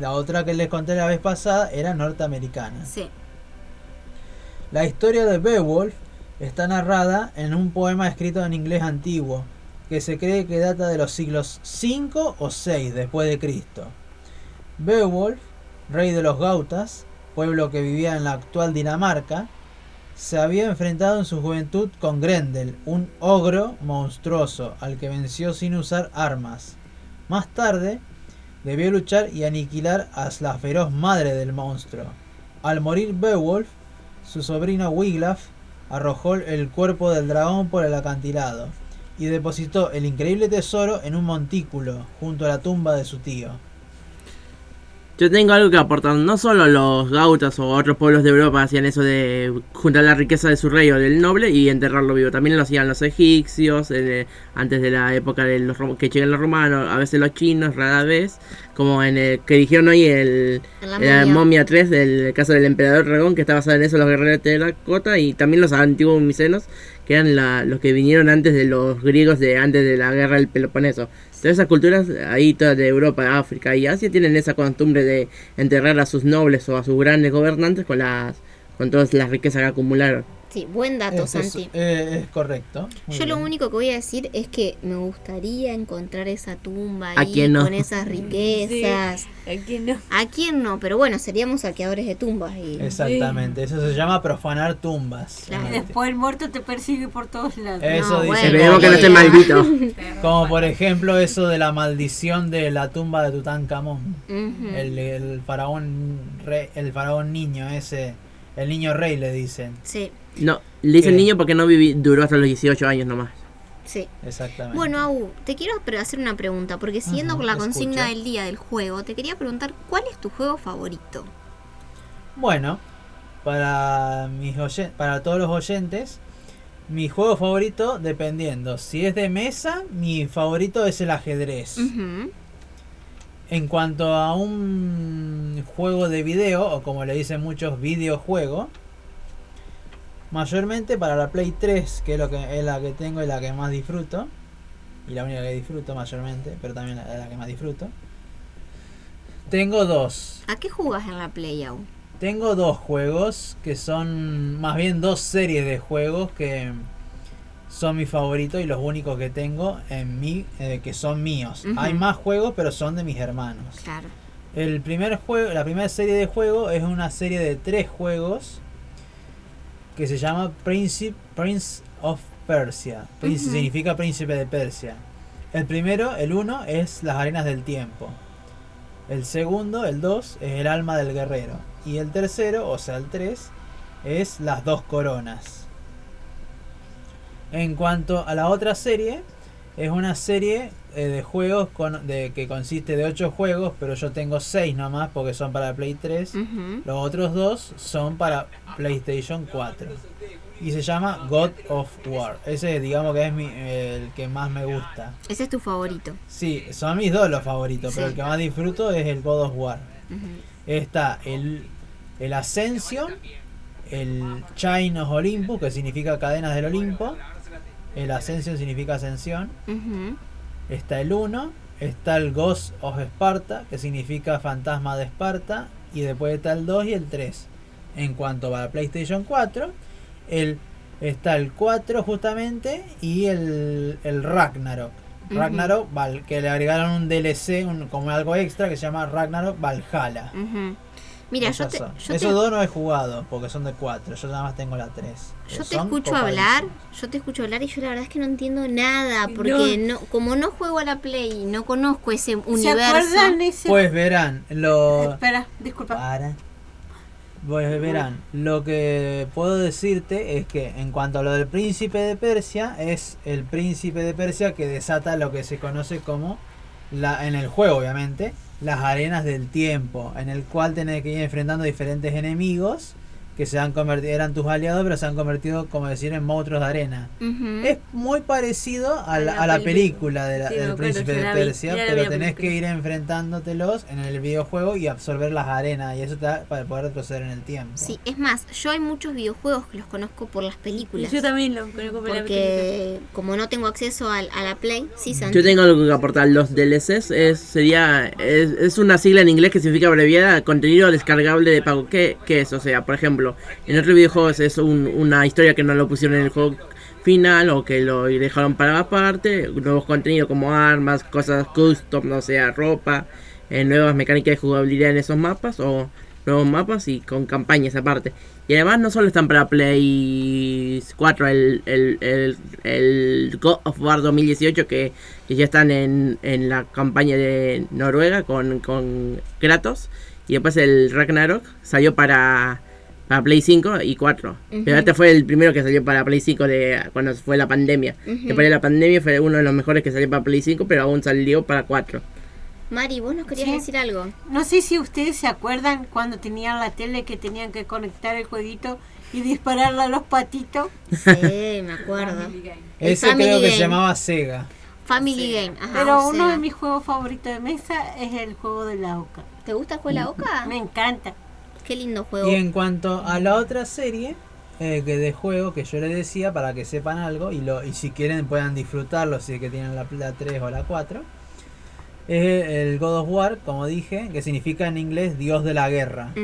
Speaker 16: La otra que les conté la vez pasada era norteamericana.
Speaker 5: Sí.
Speaker 16: La historia de Beowulf está narrada en un poema escrito en inglés antiguo, que se cree que data de los siglos 5 o 6 después de Cristo. Beowulf, rey de los Gautas, pueblo que vivía en la actual Dinamarca, se había enfrentado en su juventud con Grendel, un ogro monstruoso al que venció sin usar armas. Más tarde, debió luchar y aniquilar a la feroz madre del monstruo. Al morir Beowulf, su sobrino Wiglaf arrojó el cuerpo del dragón por el acantilado y depositó el increíble tesoro en un montículo junto a la tumba de su tío.
Speaker 12: Yo tengo algo que aportar. No solo los gautas o otros pueblos de Europa hacían eso de juntar la riqueza de su rey o del noble y enterrarlo vivo. También lo hacían los egipcios, eh, antes de la época de los que llegan los romanos, a veces los chinos, rara vez. Como en el que dijeron hoy el,
Speaker 5: la
Speaker 12: la
Speaker 5: momia.
Speaker 12: momia 3 del caso del emperador dragón, que está basada en eso, los guerreros de terracota y también los antiguos micenos, que eran la- los que vinieron antes de los griegos de antes de la guerra del Peloponeso. Todas esas culturas ahí todas de Europa, África y Asia tienen esa costumbre de enterrar a sus nobles o a sus grandes gobernantes con las con todas las riquezas que acumularon.
Speaker 5: Sí, buen dato,
Speaker 16: es,
Speaker 5: Santi.
Speaker 16: eh, es correcto. Muy
Speaker 5: Yo lo único que voy a decir es que me gustaría encontrar esa tumba
Speaker 12: ¿A
Speaker 5: ahí
Speaker 12: quién no?
Speaker 5: con esas riquezas.
Speaker 4: ¿A quién no?
Speaker 5: ¿A quién no? Pero bueno, seríamos saqueadores de tumbas. Y...
Speaker 16: Exactamente, eso se llama profanar tumbas.
Speaker 7: Y después el muerto te persigue por todos lados.
Speaker 16: Eso dice.
Speaker 12: Esperemos que no esté maldito.
Speaker 16: Como por ejemplo eso de la maldición de la tumba de Tutankamón.
Speaker 5: Ujú.
Speaker 16: el, el faraón rey, el faraón niño ese, el niño rey le dicen.
Speaker 5: Sí,
Speaker 12: No, le dice el
Speaker 16: ¿Qué?
Speaker 12: niño porque no viví, duró hasta los 18 años nomás.
Speaker 5: sí.
Speaker 16: Exactamente.
Speaker 5: Bueno, Au, te quiero hacer una pregunta, porque siguiendo con la
Speaker 16: escucho.
Speaker 5: consigna del día del juego, te quería preguntar, ¿cuál es tu juego favorito?
Speaker 16: Bueno, para mis para todos los oyentes, mi juego favorito, dependiendo, si es de mesa, mi favorito es el ajedrez.
Speaker 5: Ujú.
Speaker 16: En cuanto a un juego de video, o como le dicen muchos, videojuego, mayormente para la Play 3, que es, lo que, es la que tengo y la que más disfruto, y la única que disfruto mayormente, pero también la, la que más disfruto, tengo dos.
Speaker 5: ¿A qué jugas en la Play, Au?
Speaker 16: Tengo dos juegos que son más bien dos series de juegos que son mis favoritos y los únicos que tengo en mí eh, que son míos. Hay más juegos, pero son de mis hermanos.
Speaker 5: Claro.
Speaker 16: El primer juego, la primera serie de juegos es una serie de tres juegos que se llama Príncipe, Prince of Persia. Prince significa príncipe de Persia. El primero, el uno, es las arenas del tiempo. El segundo, el 2, es el alma del guerrero. Y el tercero, o sea, el 3, es las dos coronas. En cuanto a la otra serie, es una serie eh, de juegos con, de, que consiste de 8 juegos, pero yo tengo 6 nomás porque son para Play 3.
Speaker 5: Ujú.
Speaker 16: Los otros dos son para PlayStation 4. Y se llama God of War. Ese digamos que es mi, el que más me gusta.
Speaker 5: Ese es tu favorito.
Speaker 16: Sí, son mis dos los favoritos, pero el que más disfruto es el God of War. Está el, el Ascension, el Chain of Olympus, que significa cadenas del Olimpo. El Ascension significa ascensión. Está el 1, está el Ghost of Sparta, que significa fantasma de Esparta, y después está el 2 y el 3. En cuanto a la PlayStation 4, el, está el 4 justamente y el, el Ragnarok. Ragnarok, que le agregaron un DLC, un- como algo extra que se llama Ragnarok Valhalla.
Speaker 5: Mira, yo te, te-
Speaker 16: Esos dos no he jugado porque son de 4, yo nada más tengo la 3.
Speaker 5: yo te escucho hablar, yo te escucho hablar y yo la verdad es que no entiendo nada, porque
Speaker 7: No.
Speaker 5: no, como no juego a la Play, no conozco ese
Speaker 7: ¿Se
Speaker 5: universo.
Speaker 7: acuerdan ese?
Speaker 16: Pues verán, lo...
Speaker 7: Espera, disculpa.
Speaker 16: Para. Pues verán, lo que puedo decirte es que en cuanto a lo del príncipe de Persia, es el príncipe de Persia que desata lo que se conoce como, la, en el juego obviamente, las arenas del tiempo, en el cual tenés que ir enfrentando diferentes enemigos que se han convertido, eran tus aliados, pero se han convertido, como decir, en monstruos de arena. Es muy parecido a la,
Speaker 4: la
Speaker 16: a la
Speaker 4: película.
Speaker 16: película de la-
Speaker 4: Sí, me
Speaker 16: del príncipe de Persia,
Speaker 4: vi
Speaker 16: pero tenés que ir enfrentándotelos en el videojuego y absorber las arenas, y eso te da para poder retroceder en el tiempo.
Speaker 5: Sí, es más, yo hay muchos videojuegos que los conozco por las películas.
Speaker 4: Yo también lo conozco por la película.
Speaker 5: Porque como no tengo acceso al- a, la Play, sí, Santi.
Speaker 12: Yo tengo algo que aportar. Los DLCs es, sería, es, es una sigla en inglés que significa abreviada contenido descargable de pago. ¿Qué, qué es? O sea, por ejemplo, en otros videojuegos es un- una historia que no lo pusieron en el juego final o que lo dejaron para aparte. Nuevos contenidos como armas, cosas custom, no sea, ropa, eh, nuevas mecánicas de jugabilidad en esos mapas o nuevos mapas y con campañas aparte. Y además no solo están para Play 4 el, el, el, el God of War 2018 que, que ya están en, en la campaña de Noruega con, con Kratos. Y después el Ragnarok salió para, para Play 5 y 4.
Speaker 5: Ujú.
Speaker 12: Pero este fue el primero que salió para Play 5 de, cuando fue la pandemia.
Speaker 5: Ujú.
Speaker 12: Después de la pandemia fue uno de los mejores que salió para Play 5, pero aún salió para 4.
Speaker 5: Mari, vos nos querías
Speaker 7: Sí.
Speaker 5: decir algo.
Speaker 7: No sé si ustedes se acuerdan cuando tenían la tele que tenían que conectar el jueguito y dispararle a los patitos.
Speaker 5: Sí, me acuerdo.
Speaker 16: Ese
Speaker 5: Family
Speaker 16: creo que se llamaba Sega.
Speaker 5: Family Game. Ajá,
Speaker 7: Pero uno de mis juegos favoritos de mesa es el juego de la oca.
Speaker 5: ¿Te gusta el juego de la oca?
Speaker 7: Me encanta.
Speaker 5: Qué lindo juego.
Speaker 16: Y en cuanto a la otra serie eh, que de juego que yo les decía para que sepan algo y, lo, y si quieren puedan disfrutarlo si es que tienen la, la 3 o la 4 es el God of War, como dije, que significa en inglés Dios de la Guerra.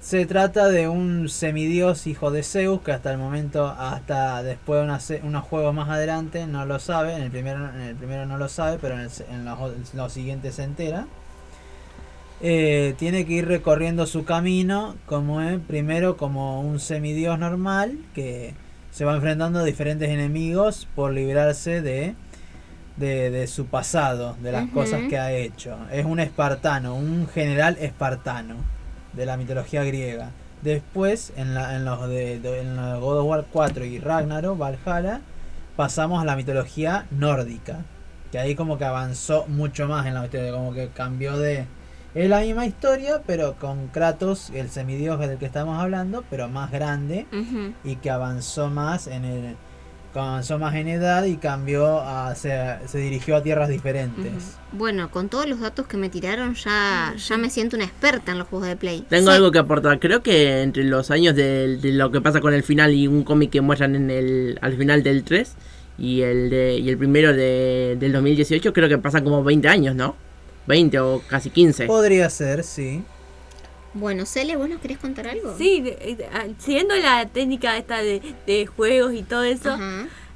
Speaker 16: Se trata de un semidios hijo de Zeus que hasta el momento, hasta después de una unos juegos más adelante, no lo sabe. En el primero, en el primero no lo sabe, pero en, el en los, en los siguientes se entera. Eh, tiene que ir recorriendo su camino como es, primero como un semidios normal que se va enfrentando a diferentes enemigos por librarse de, de, de su pasado, de las cosas que ha hecho. Es un espartano, un general espartano de la mitología griega. Después, en, la, en los de, de- en los God of War 4 y Ragnarok, Valhalla, pasamos a la mitología nórdica. Que ahí como que avanzó mucho más en la historia, como que cambió de... Es la misma historia, pero con Kratos, el semidios del que estamos hablando, pero más grande y que avanzó más en el avanzó más en edad y cambió a se, se dirigió a tierras diferentes.
Speaker 5: Bueno, con todos los datos que me tiraron ya, ya me siento una experta en los juegos de Play.
Speaker 12: Tengo
Speaker 5: Sí.
Speaker 12: algo que aportar. Creo que entre los años de, lo que pasa con el final y un cómic que muestran en el, al final del 3 y el, de, y el primero de, del 2018, creo que pasan como 20 años, ¿no? 20 o casi 15.
Speaker 16: Podría ser, sí.
Speaker 5: Bueno, Cele, ¿vos nos querés contar algo?
Speaker 4: Sí, de- ah, siguiendo la técnica esta de, de juegos y todo eso,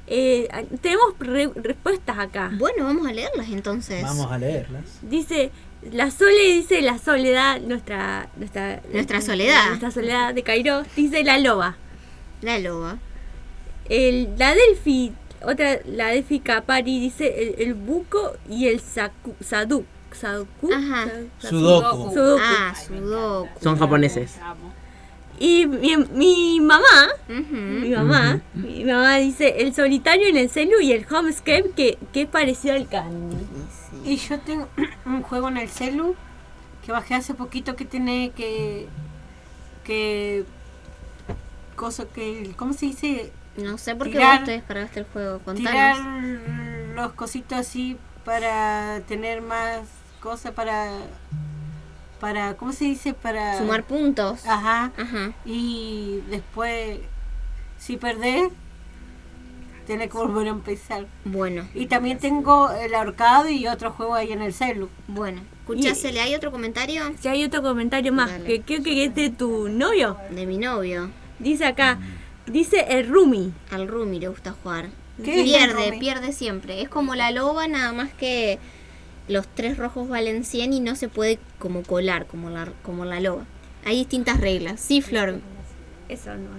Speaker 4: eh, ah, tenemos re- respuestas acá.
Speaker 5: Bueno, vamos a leerlas entonces.
Speaker 16: Vamos a leerlas.
Speaker 4: Dice, la Sole dice la soledad, nuestra... Nuestra,
Speaker 5: Nuestra soledad.
Speaker 4: Nuestra soledad de Cairo, dice la loba.
Speaker 5: La loba.
Speaker 4: El, la Delphi, otra, la Delphi Capari dice el, el buco y el saduk.
Speaker 5: Ajá.
Speaker 12: Sudoku.
Speaker 4: Sudoku.
Speaker 5: Ah, Sudoku.
Speaker 12: Son japoneses.
Speaker 4: Y mi, mi mamá, mi mamá, mi mamá dice el solitario en el celu y el homescape que, que es parecido al candy.
Speaker 7: Y yo tengo un juego en el celu que bajé hace poquito que tiene que que cosa que ¿cómo se dice?
Speaker 5: No sé por qué
Speaker 7: Tirar-
Speaker 5: vos te descargaste el juego.
Speaker 7: Tirar
Speaker 5: Contanos.
Speaker 7: los cositos así para tener más cosas para para ¿cómo se dice? para
Speaker 5: Sumar puntos.
Speaker 7: Ajá.
Speaker 5: Ajá.
Speaker 7: Y después si perdés tenés que volver a empezar.
Speaker 5: Bueno.
Speaker 7: Y también tengo el ahorcado y otro juego ahí en el celu.
Speaker 5: Bueno, escuchá, Cele, ¿hay otro comentario?
Speaker 4: Si hay otro comentario más, que creo que es de tu novio.
Speaker 5: De mi novio.
Speaker 4: Dice acá, dice el Rumi.
Speaker 5: Al Rumi le gusta jugar.
Speaker 4: ¿Qué es el
Speaker 5: pierde, pierde siempre. Es como la loba, nada más que los tres rojos valen 100 y no se puede como colar como la, como la loba. Hay distintas reglas. Sí, Flor.
Speaker 4: Eso no.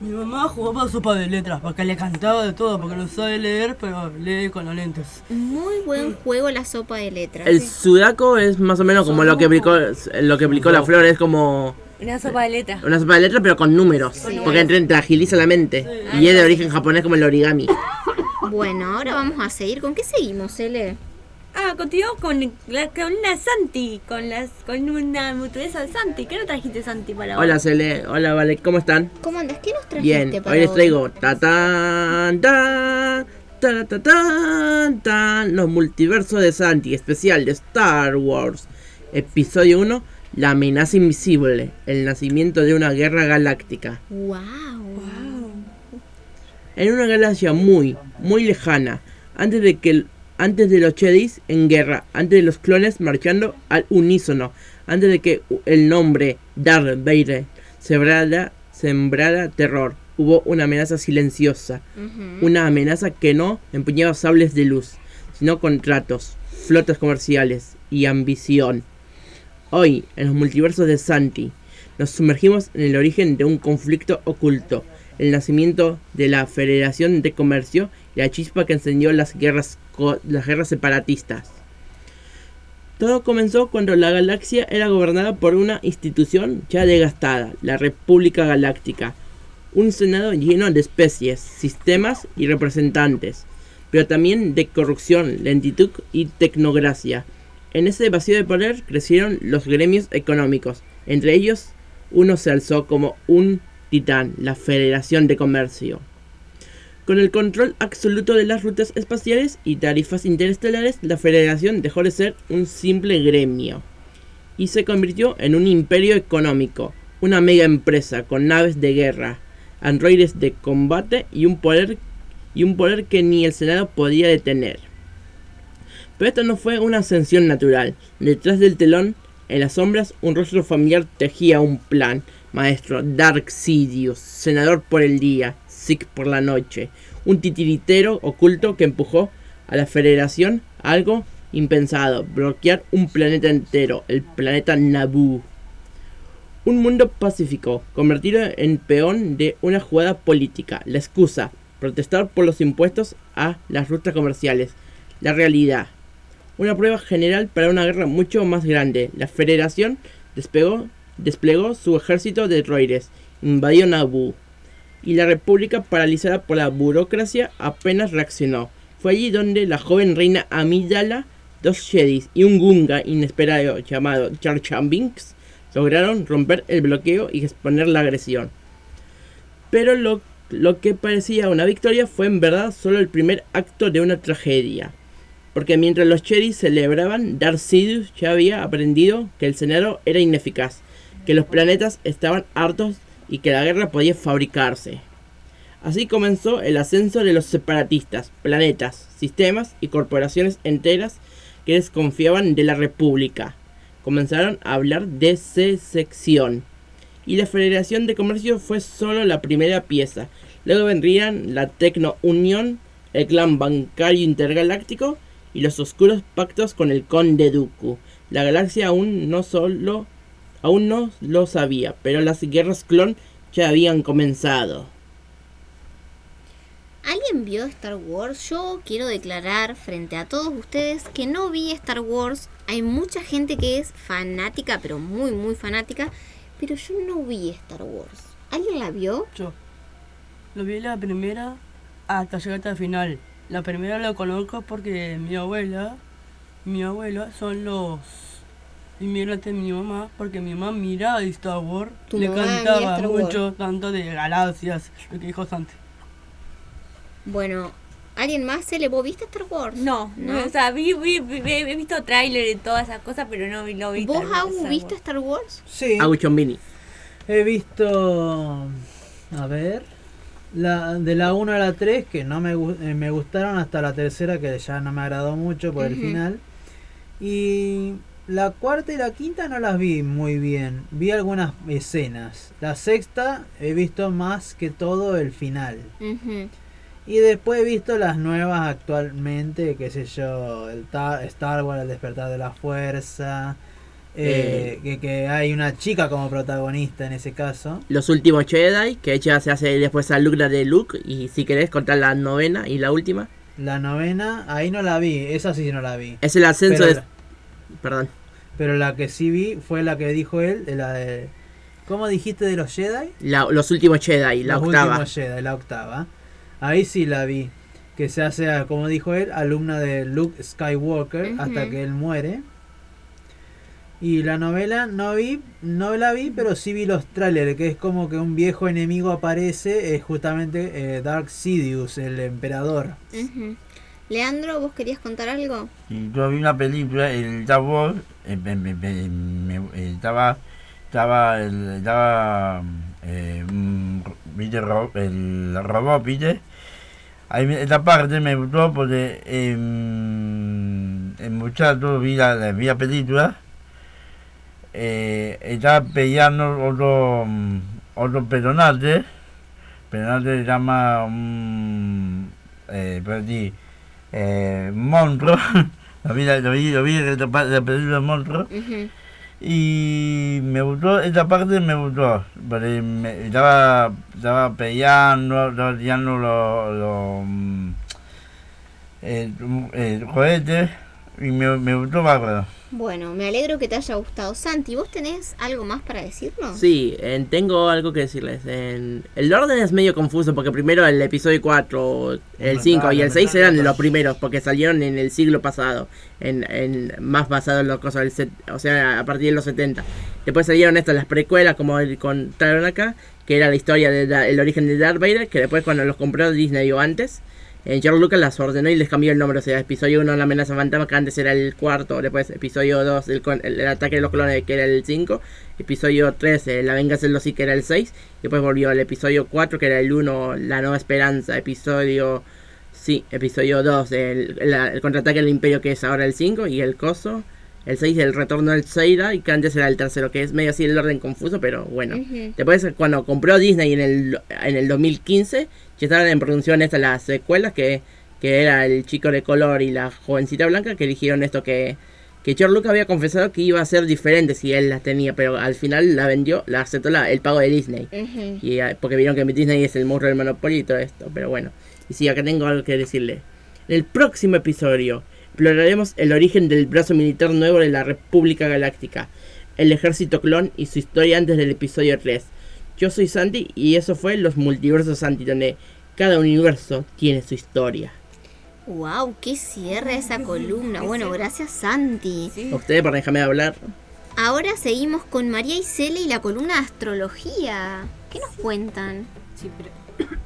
Speaker 8: Mi mamá jugaba sopa de letras porque le cantaba de todo, porque no sabe leer, pero lee con los lentes.
Speaker 5: Muy buen juego la sopa de letras.
Speaker 12: El sudaco es más o menos como lo que aplicó, lo que aplicó la flor, es como
Speaker 4: Una sopa de letras.
Speaker 12: una sopa de letras pero con números,
Speaker 5: Sí.
Speaker 12: porque entre, te agiliza la mente. Y es de origen japonés como el origami.
Speaker 5: Bueno, ahora vamos a seguir. ¿Con qué seguimos, Cele?
Speaker 4: Ah, continuamos con la, con la Santi, con las con una mutuesa de Santi. ¿Qué no trajiste Santi para hoy?
Speaker 12: Hola Cele, hola Vale, ¿cómo están?
Speaker 5: ¿Cómo andas? ¿Qué nos trajiste
Speaker 12: Bien,
Speaker 5: para
Speaker 12: hoy les traigo ta tan ta ta tan tan los multiversos de Santi, especial de Star Wars, episodio 1, La amenaza invisible, el nacimiento de una guerra galáctica.
Speaker 5: Wow.
Speaker 12: En una galaxia muy, muy lejana, antes de que el- antes de los Jedis en guerra, antes de los clones marchando al unísono, antes de que el nombre Darth Vader sembrara, sembrara terror, hubo una amenaza silenciosa, una amenaza que no empuñaba sables de luz, sino contratos, flotas comerciales y ambición. Hoy, en los multiversos de Santi, nos sumergimos en el origen de un conflicto oculto, el nacimiento de la Federación de Comercio la chispa que encendió las guerras, las guerras separatistas. Todo comenzó cuando la galaxia era gobernada por una institución ya desgastada, la República Galáctica, un senado lleno de especies, sistemas y representantes, pero también de corrupción, lentitud y tecnocracia. En ese vacío de poder crecieron los gremios económicos. Entre ellos, uno se alzó como un titán, la Federación de Comercio. Con el control absoluto de las rutas espaciales y tarifas interestelares, la Federación dejó de ser un simple gremio y se convirtió en un imperio económico, una mega empresa con naves de guerra, androides de combate y un poder y un poder que ni el Senado podía detener. Pero esto no fue una ascensión natural. Detrás del telón, en las sombras, un rostro familiar tejía un plan. Maestro Dark Sidious, senador por el día, Sick por la noche. Un titiritero oculto que empujó a la Federación a algo impensado, bloquear un planeta entero, el planeta Naboo. Un mundo pacífico, convertido en peón de una jugada política. La excusa, protestar por los impuestos a las rutas comerciales. La realidad, una prueba general para una guerra mucho más grande. La Federación desplegó su ejército de droides, invadió Naboo, y la República, paralizada por la burocracia, apenas reaccionó. Fue allí donde la joven reina Amidala, dos Jedis y un Gunga inesperado llamado Jar Jar Binks lograron romper el bloqueo y exponer la agresión. Pero lo, que parecía una victoria fue en verdad solo el primer acto de una tragedia. Porque mientras los Jedi celebraban, Darth Sidious ya había aprendido que el Senado era ineficaz, que los planetas estaban hartos y que la guerra podía fabricarse. Así comenzó el ascenso de los separatistas, planetas, sistemas y corporaciones enteras que desconfiaban de la República. Comenzaron a hablar de secesión. Y la Federación de Comercio fue solo la primera pieza. Luego vendrían la Tecno Unión, el clan bancario intergaláctico y los oscuros pactos con el Conde Dooku. La galaxia aún no solo aún no lo sabía, pero las guerras clon ya habían comenzado.
Speaker 5: ¿Alguien vio Star Wars? Yo quiero declarar frente a todos ustedes que no vi Star Wars. Hay mucha gente que es fanática, pero muy, muy fanática. Pero yo no vi Star Wars. ¿Alguien la vio?
Speaker 8: Yo. Lo vi la primera hasta llegar hasta el final. La primera la conozco porque mi abuela, mi abuela son los inmigrantes de mi mamá, porque mi mamá miraba Star Wars,
Speaker 5: Tu
Speaker 8: le cantaba
Speaker 5: Star Wars.
Speaker 8: mucho, tanto de galaxias, lo que dijo Santi.
Speaker 5: Bueno, ¿alguien más se le vos viste Star Wars?
Speaker 4: No, no, o sea, vi, vi- vi- he visto tráiler y todas esas cosas, pero no vi lo vi.
Speaker 5: ¿Vos,
Speaker 4: Wars,
Speaker 5: Agu,
Speaker 4: Star
Speaker 5: viste
Speaker 4: Wars.
Speaker 5: Star Wars?
Speaker 16: Sí.
Speaker 12: Aguchombini.
Speaker 16: He visto. A ver. La, de la 1 a la 3, que no me, eh, me gustaron hasta la tercera, que ya no me agradó mucho por el final. Y la cuarta y la quinta no las vi muy bien. Vi algunas escenas. La sexta he visto más que todo el final. Y después he visto las nuevas actualmente, qué sé yo, el Ta- Star Wars, el despertar de la fuerza. eh, que, que hay una chica como protagonista en ese caso.
Speaker 12: Los últimos Jedi, que ella se hace después a Luke la de Luke, y si querés contar la novena y la última.
Speaker 16: La novena, ahí no la vi, esa sí no la vi.
Speaker 12: Es el ascenso
Speaker 16: Pero
Speaker 12: de... Perdón.
Speaker 16: Pero la que sí vi fue la que dijo él, de la de... ¿Cómo dijiste de los Jedi?
Speaker 12: La- los últimos Jedi, la
Speaker 16: los
Speaker 12: octava.
Speaker 16: últimos Jedi, la octava. Ahí sí la vi. Que se hace, a- como dijo él, alumna de Luke Skywalker hasta que él muere. Y la novela no vi, no la vi, pero sí vi los trailers, que es como que un viejo enemigo aparece, es justamente eh, Dark Sidious, el emperador.
Speaker 5: Ujú. Leandro, ¿vos querías contar algo?
Speaker 9: Yo vi una película, el Wars, eh, eh, estaba, estaba, estaba, eh, viste, el robot, viste. Ahí esta parte me gustó porque eh, el muchacho vi la, la- vi la película, eh, estaba peleando otro, otro personaje, personaje se llama, un eh, perdí, eh, monstruo, lo vi, lo vi, lo vi de la película monstruo,
Speaker 5: Ujú.
Speaker 9: y me gustó, esta parte me gustó, porque me- estaba, estaba peleando, estaba tirando los, los, mm, el, el cohete y me, me gustó bárbaro.
Speaker 5: Bueno, me alegro que te haya gustado. Santi, ¿vos tenés algo más para decirnos?
Speaker 12: Sí, eh, tengo algo que decirles. En- el orden es medio confuso porque primero el episodio 4, el 5 y el 6 eran los primeros porque salieron en el siglo pasado, en, en más basado en las cosas del set, o sea, a partir de los 70. Después salieron estas las precuelas como contaron acá, que era la historia del origen de Darth Vader, que después cuando los compró Disney o antes, eh, George Lucas las ordenó y les cambió el nombre. O sea, episodio 1 la amenaza fantasma, que antes era el cuarto. Después episodio 2 el, el- el ataque de los clones, que era el 5. Episodio 3 eh, la venganza de los Sith, que era el 6. Y después volvió el episodio 4, que era el 1 la nueva esperanza. Episodio... Sí, episodio 2 el, el- el contraataque del imperio, que es ahora el 5. Y el coso... El 6 el retorno del Seira y que antes era el tercero, que es medio así el orden confuso, pero bueno.
Speaker 5: Ujú.
Speaker 12: Después cuando compró Disney en el, en el 2015, ya estaban en producción estas las secuelas, que, que era el chico de color y la jovencita blanca, que eligieron esto que, que George Lucas había confesado que iba a ser diferente si él las tenía, pero al final la vendió, la aceptó la- el pago de Disney.
Speaker 5: Ujú.
Speaker 12: Y, ah, porque vieron que Disney es el monstruo del monopolio y todo esto, pero bueno. Y sí, acá tengo algo que decirle. En el próximo episodio exploraremos el origen del brazo militar nuevo de la República Galáctica, el ejército clon y su historia antes del episodio 3. Yo soy Santi y eso fue Los Multiversos Santi, donde cada universo tiene su historia.
Speaker 5: Wow, qué cierre esa columna. Bueno, gracias Santi.
Speaker 12: A ustedes por dejarme hablar.
Speaker 5: Ahora seguimos con María Isela y la columna de astrología. ¿Qué nos cuentan?
Speaker 7: Sí, pero...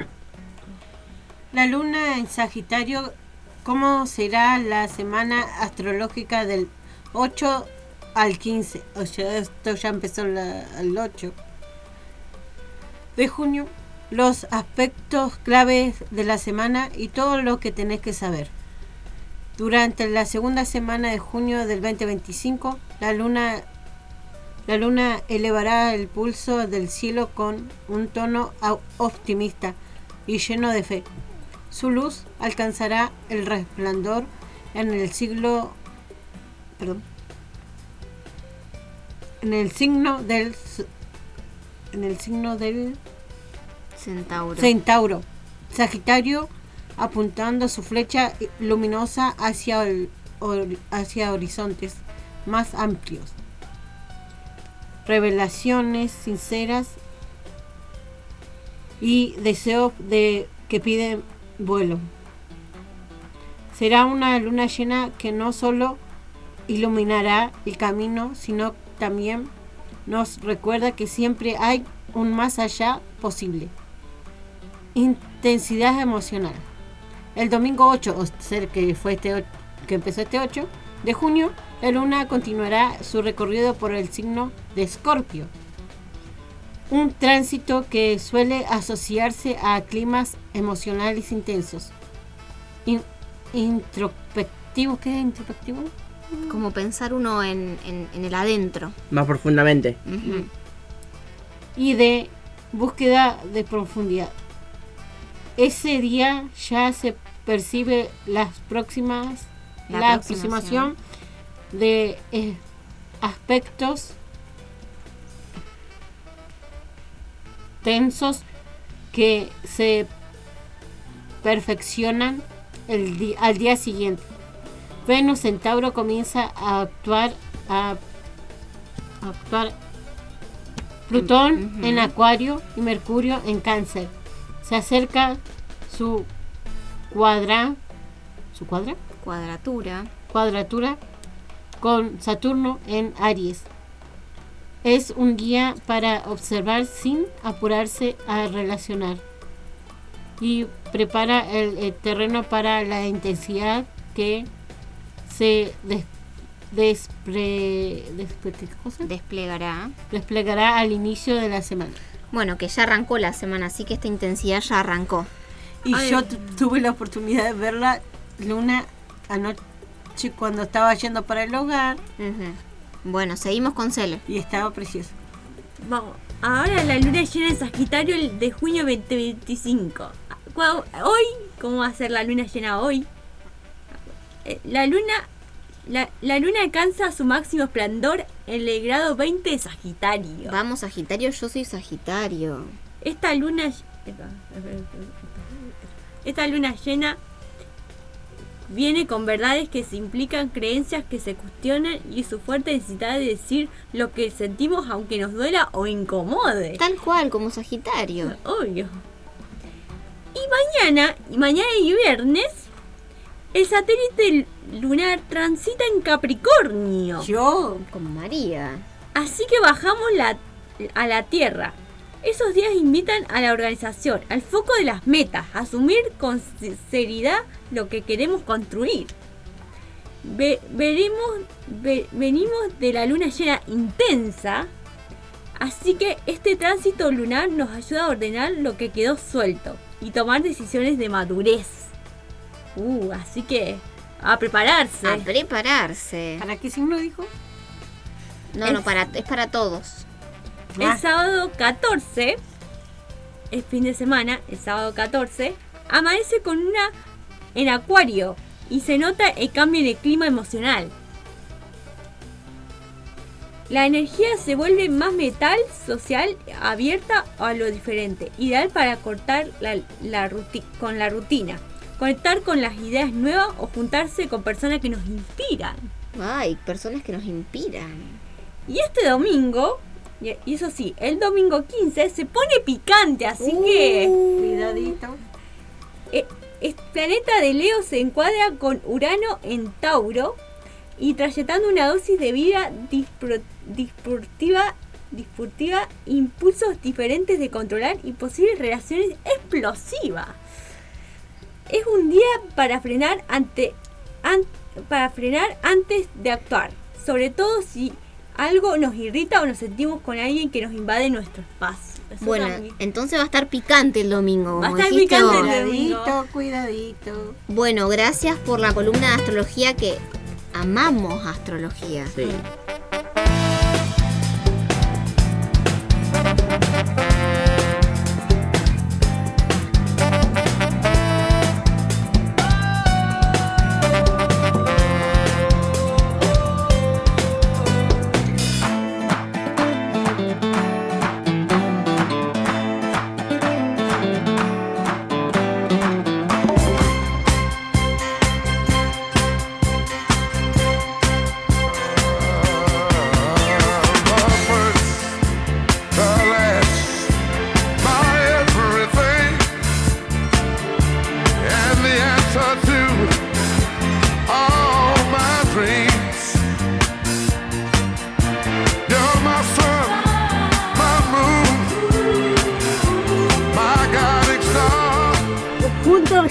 Speaker 7: La luna en Sagitario, ¿cómo será la semana astrológica del 8 al 15? O sea, esto ya empezó el 8 de junio. Los aspectos claves de la semana y todo lo que tenés que saber. Durante la segunda semana de junio del 2025, la luna la luna elevará el pulso del cielo con un tono optimista y lleno de fe. Su luz alcanzará el resplandor en el siglo perdón, en el signo del en el signo del
Speaker 5: Centauro.
Speaker 7: Centauro. Sagitario apuntando su flecha luminosa hacia, el, hacia horizontes más amplios. Revelaciones sinceras y deseos de que piden vuelo. Será una luna llena que no solo iluminará el camino, sino también nos recuerda que siempre hay un más allá posible. Intensidad emocional. El domingo 8, o sea que fue este que empezó este 8 de junio, la luna continuará su recorrido por el signo de Escorpio. Un tránsito que suele asociarse a climas emocionales intensos. In- introspectivo, ¿qué es introspectivo?
Speaker 5: Como pensar uno en, en- en el adentro.
Speaker 12: Más profundamente.
Speaker 7: Y de búsqueda de profundidad. Ese día ya se percibe las próximas
Speaker 5: La
Speaker 7: la,
Speaker 5: aproximación.
Speaker 7: aproximación de eh, aspectos tensos que se perfeccionan el al día siguiente. Venus en Tauro comienza a actuar a, a actuar Plutón
Speaker 5: Ujú.
Speaker 7: en Acuario y Mercurio en Cáncer. Se acerca su cuadra su cuadra
Speaker 5: Cuadratura.
Speaker 7: cuadratura con Saturno en Aries. Es un guía para observar sin apurarse a relacionar y prepara el, el terreno para la intensidad que se des- despre- despre- ¿qué cosa?
Speaker 5: Desplegará.
Speaker 7: desplegará al inicio de la semana.
Speaker 5: Bueno, que ya arrancó la semana, así que esta intensidad ya arrancó.
Speaker 7: Y
Speaker 5: Ay.
Speaker 7: yo tu- tuve la oportunidad de verla luna anoche cuando estaba yendo para el hogar.
Speaker 5: Bueno, seguimos con Cele.
Speaker 7: Y estaba preciosa.
Speaker 4: Vamos, ahora la luna llena en Sagitario el de junio 2025. Cuau- Hoy, ¿cómo va a ser la luna llena hoy? Eh, La luna, la, la luna alcanza su máximo esplendor en el grado 20 de Sagitario.
Speaker 5: Vamos, Sagitario, yo soy Sagitario.
Speaker 4: Esta luna, esta luna llena viene con verdades que se implican, creencias que se cuestionan y su fuerte necesidad de decir lo que sentimos aunque nos duela o incomode.
Speaker 5: Tal cual, como Sagitario.
Speaker 4: Obvio. Y mañana, y mañana y viernes, el satélite lunar transita en Capricornio.
Speaker 11: Yo.
Speaker 5: Como María.
Speaker 4: Así que bajamos la, a la Tierra. Esos días invitan a la organización, al foco de las metas, a asumir con sinceridad lo que queremos construir. Ve- veremos, ve- venimos de la luna llena intensa, así que este tránsito lunar nos ayuda a ordenar lo que quedó suelto y tomar decisiones de madurez. Uh, así que a prepararse.
Speaker 5: A prepararse.
Speaker 11: ¿Para qué signo dijo?
Speaker 5: No, no, para, es para todos.
Speaker 4: El sábado 14, el fin de semana, el sábado 14, amanece con una en acuario y se nota el cambio en el clima emocional. La energía se vuelve más metal, social, abierta a lo diferente, ideal para cortar la, la con la rutina, conectar con las ideas nuevas o juntarse con personas que nos inspiran.
Speaker 5: Ay, personas que nos inspiran.
Speaker 4: Y este domingo, y y eso sí, el domingo 15 se pone picante, así que...
Speaker 11: Cuidadito.
Speaker 4: Eh, El planeta de Leo se encuadra con Urano en Tauro y trayectando una dosis de vida dispurtiva, dispurtiva, impulsos diferentes de controlar y posibles relaciones explosivas. Es un día para frenar ante an- para frenar antes de actuar, sobre todo si algo nos irrita o nos sentimos con alguien que nos invade nuestro espacio. Eso
Speaker 5: Bueno,
Speaker 4: también.
Speaker 5: entonces va a estar picante el domingo.
Speaker 4: Va a estar
Speaker 5: dijiste
Speaker 4: picante
Speaker 5: vos.
Speaker 4: el domingo.
Speaker 11: Cuidadito, cuidadito.
Speaker 5: Bueno, gracias por la columna de astrología que amamos astrología.
Speaker 12: Sí.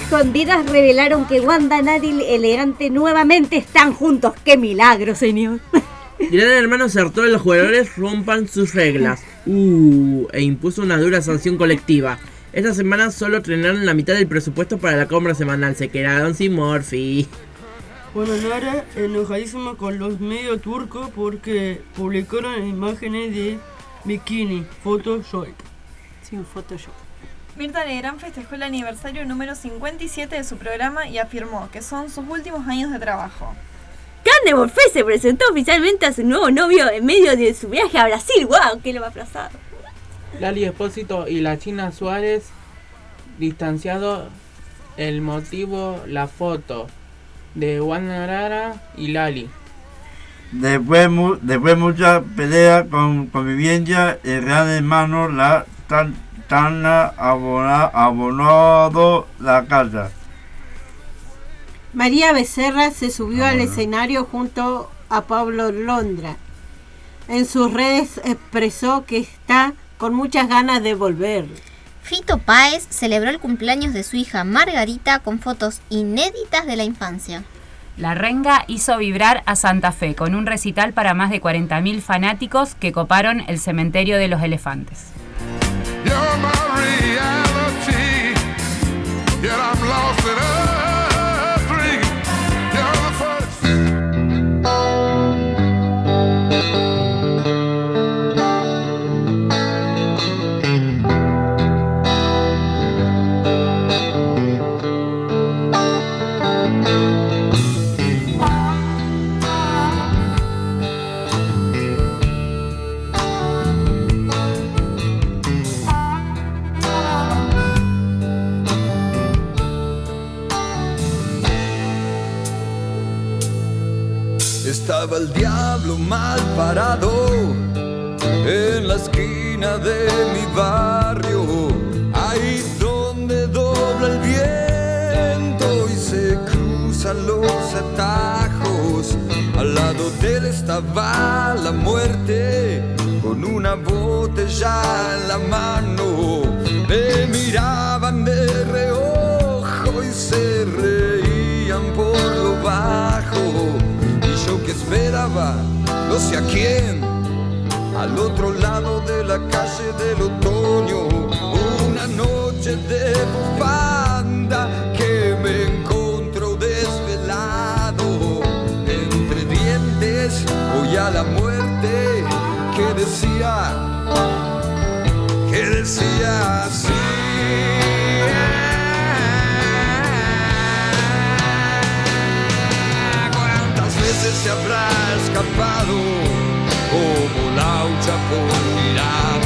Speaker 11: Escondidas revelaron que Wanda, Nadie y Elegante nuevamente están juntos. ¡Qué milagro, señor!
Speaker 12: Gran Hermano acertó a los jugadores rompan sus reglas. Uh, e impuso una dura sanción colectiva. Esta semana solo trenaron la mitad del presupuesto para la compra semanal. Se quedaron sin Morphy.
Speaker 8: Bueno, Nara enojadísima con los medios turcos porque publicaron imágenes de bikini, Photoshop.
Speaker 11: Sin Photoshop.
Speaker 17: Mirta Legrand festejó el aniversario número 57 de su programa y afirmó que son sus últimos años de trabajo.
Speaker 4: Carne Morfé se presentó oficialmente a su nuevo novio en medio de su viaje a Brasil. ¡Wow! ¡Qué lo va a aplazar!
Speaker 18: Lali Espósito y la China Suárez distanciado el motivo la foto de Juan Arara y Lali.
Speaker 9: Después, mu- después mucha pelea con convivencia, el gran hermano la tan, tan abona- abonado la casa.
Speaker 7: María Becerra se subió al escenario junto a Pablo Londra. En sus redes expresó que está con muchas ganas de volver.
Speaker 5: Fito Páez celebró el cumpleaños de su hija Margarita con fotos inéditas de la infancia.
Speaker 6: La Renga hizo vibrar a Santa Fe con un recital para más de 40.000 fanáticos que coparon el cementerio de los elefantes.
Speaker 13: You're my reality, yet I'm
Speaker 19: mal parado en la esquina de mi barrio, ahí donde dobla el viento y se cruzan los atajos. Al lado de él estaba la muerte con una botella en la mano. Me miraban de reojo y se reían por lo bajo. Y yo que esperaba, no sé a quién, al otro lado de la calle del otoño, una noche de bufanda que me encontró desvelado. Entre dientes voy a la muerte que decía, que decía así. ¿Cuántas veces se habrá escapado como laucha por mirar?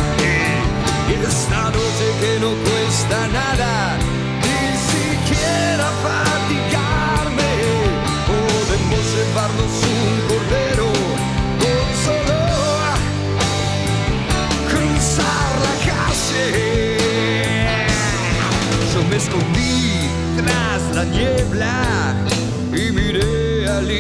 Speaker 19: Y esta noche que no cuesta nada, ni siquiera fatigarme, podemos llevarnos un cordero con solo cruzar la calle. Yo me escondí tras la niebla y miré al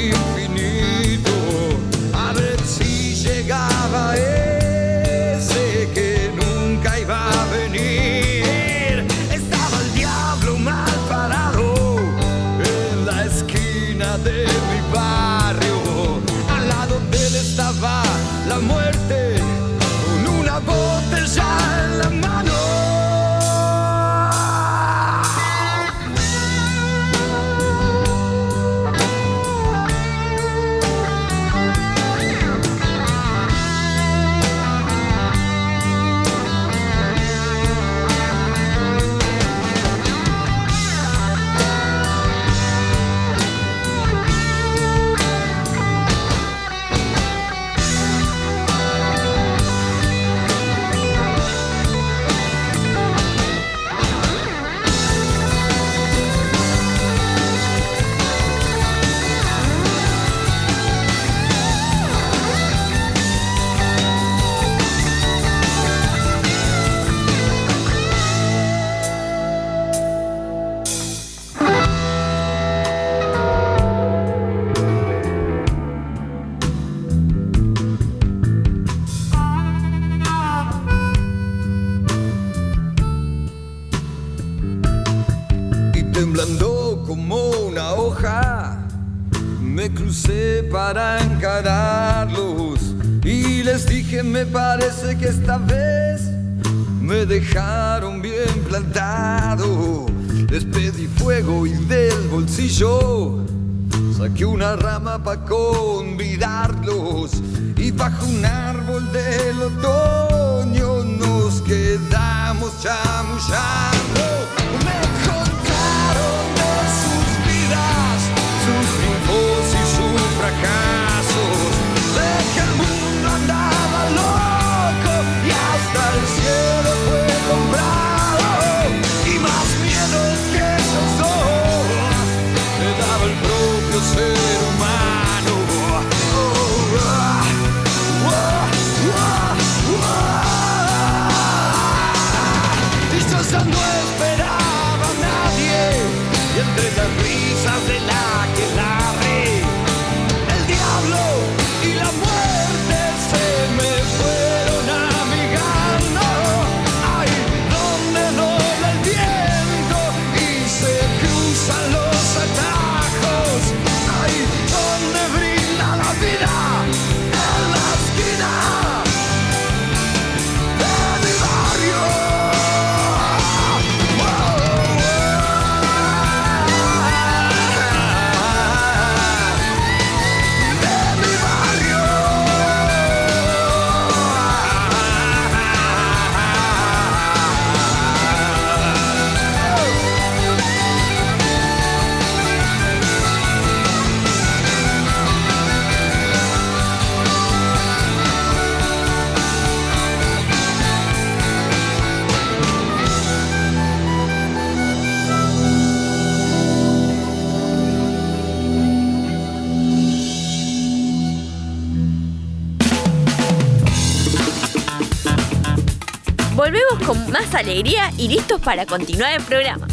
Speaker 19: y
Speaker 15: listos para continuar el programa.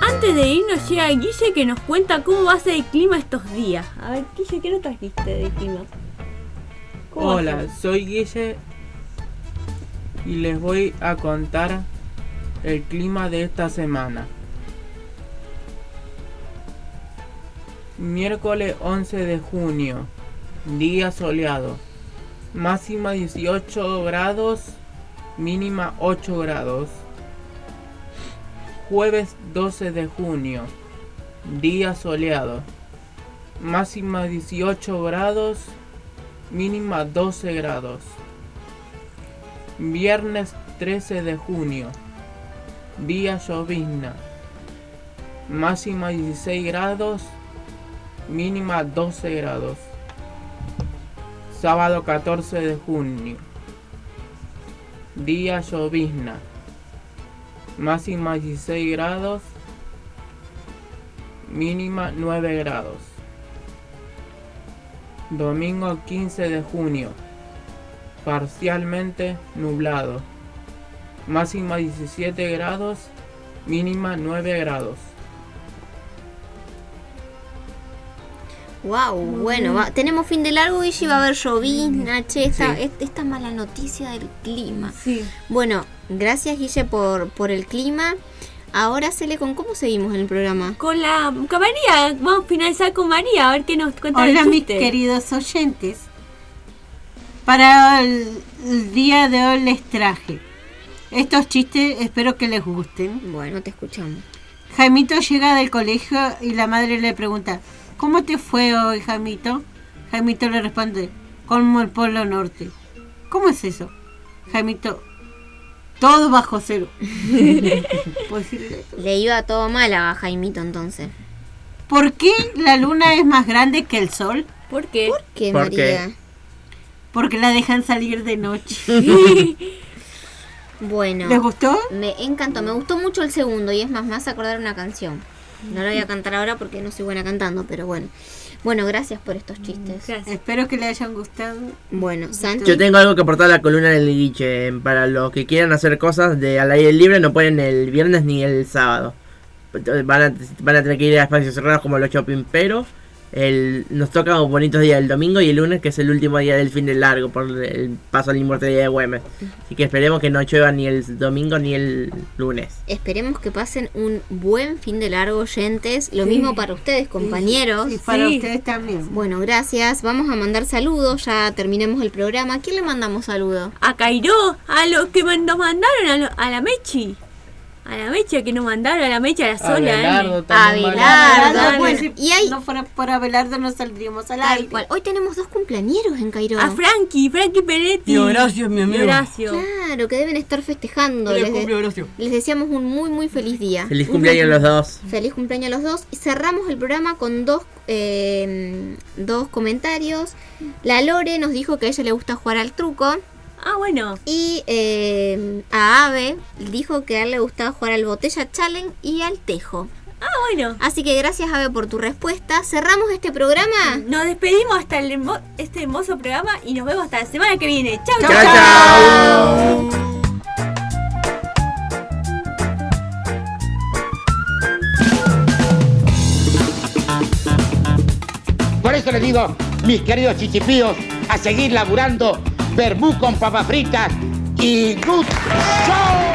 Speaker 4: Antes de irnos llega Guille que nos cuenta cómo va a ser el clima estos días. Guille, ¿qué nos trajiste de clima? ¿Cómo va a
Speaker 18: Hola, soy Guille y les voy a contar el clima de esta semana. Miércoles 11 de junio, día soleado, máxima 18 grados, mínima 8 grados. Jueves 12 de junio, día soleado, máxima 18 grados, mínima 12 grados. Viernes 13 de junio, día llovizna, máxima 16 grados, mínima 12 grados. Sábado 14 de junio, día llovizna, máxima 16 grados, mínima 9 grados. Domingo 15 de junio, parcialmente nublado, máxima 17 grados, mínima 9 grados.
Speaker 5: Wow, bueno, va- tenemos fin de largo y va a haber llovizna, che, esta, est- esta mala noticia del clima. Bueno, gracias Guille por, por el clima. Ahora Cele, ¿con cómo seguimos en el programa?
Speaker 4: Con la con María, vamos a finalizar con María, a ver qué nos cuenta
Speaker 7: Hola
Speaker 4: el
Speaker 7: mis queridos oyentes. Para el, el día de hoy les traje estos chistes, espero que les gusten.
Speaker 5: Bueno, te escuchamos.
Speaker 7: Jaimito llega del colegio y la madre le pregunta, ¿cómo te fue hoy, Jaimito? Jaimito le responde, como el Polo Norte. ¿Cómo es eso? Jaimito, todo bajo cero.
Speaker 5: Le iba todo mal a Jaimito entonces.
Speaker 7: ¿Por qué la luna es más grande que el sol?
Speaker 4: ¿Por qué?
Speaker 5: ¿Por qué,
Speaker 7: ¿Por
Speaker 5: María?
Speaker 7: Porque la dejan salir de noche.
Speaker 5: Bueno.
Speaker 7: ¿Les gustó?
Speaker 5: Me encantó, me gustó mucho el segundo y es más, hace acordar una canción. No la voy a cantar ahora porque no soy buena cantando, pero bueno. Bueno, gracias por estos chistes.
Speaker 7: Espero que les hayan gustado.
Speaker 5: Bueno, Santi.
Speaker 12: Yo tengo algo que aportar a la columna del Guiche. Para los que quieran hacer cosas de al aire libre, no pueden el viernes ni el sábado. Van a, van a tener que ir a espacios cerrados como los shopping, pero el, nos toca un bonitos días el domingo y el lunes, que es el último día del fin de largo por el paso al inmortalidad de Güemes. Así que esperemos que no llueva ni el domingo ni el lunes.
Speaker 5: Esperemos que pasen un buen fin de largo, oyentes. Lo
Speaker 7: Sí.
Speaker 5: mismo para ustedes, compañeros.
Speaker 7: Y para ustedes también.
Speaker 5: Bueno, gracias. Vamos a mandar saludos. Ya terminemos el programa. ¿A quién le mandamos saludos?
Speaker 4: A Cairó, a los que nos mandaron, a, lo- a la Mechi. A la Mechi que nos mandaron, a la Mechi, a la Sola.
Speaker 18: Abelardo
Speaker 4: ¿eh?
Speaker 5: Abelardo,
Speaker 7: Abelardo, pues,
Speaker 5: Y hay
Speaker 7: no fuera por Abelardo no saldríamos al
Speaker 5: Tal
Speaker 7: aire.
Speaker 5: cual. Hoy tenemos dos cumpleañeros en Cairo.
Speaker 4: A Frankie, Frankie Peretti.
Speaker 8: Y Horacio, mi amigo.
Speaker 4: Y Horacio.
Speaker 5: Claro, que deben estar festejando.
Speaker 8: Feliz
Speaker 5: Les,
Speaker 8: cumple, Horacio.
Speaker 5: les deseamos un muy, muy feliz día.
Speaker 12: Feliz cumpleaños a los dos.
Speaker 5: Feliz cumpleaños a los dos. Y cerramos el programa con dos, eh, dos comentarios. La Lore nos dijo que a ella le gusta jugar al truco.
Speaker 4: Ah, bueno.
Speaker 5: Y eh, a Ave dijo que a él le gustaba jugar al botella challenge y al tejo.
Speaker 4: Ah, bueno.
Speaker 5: Así que gracias Ave por tu respuesta. Cerramos este programa.
Speaker 4: Nos despedimos hasta el hermo- este hermoso programa y nos vemos hasta la semana que viene. Chau, chau.
Speaker 12: Chau, chau.
Speaker 20: Por eso les digo, mis queridos chichipíos, a seguir laburando, verbú con papas fritas y good show.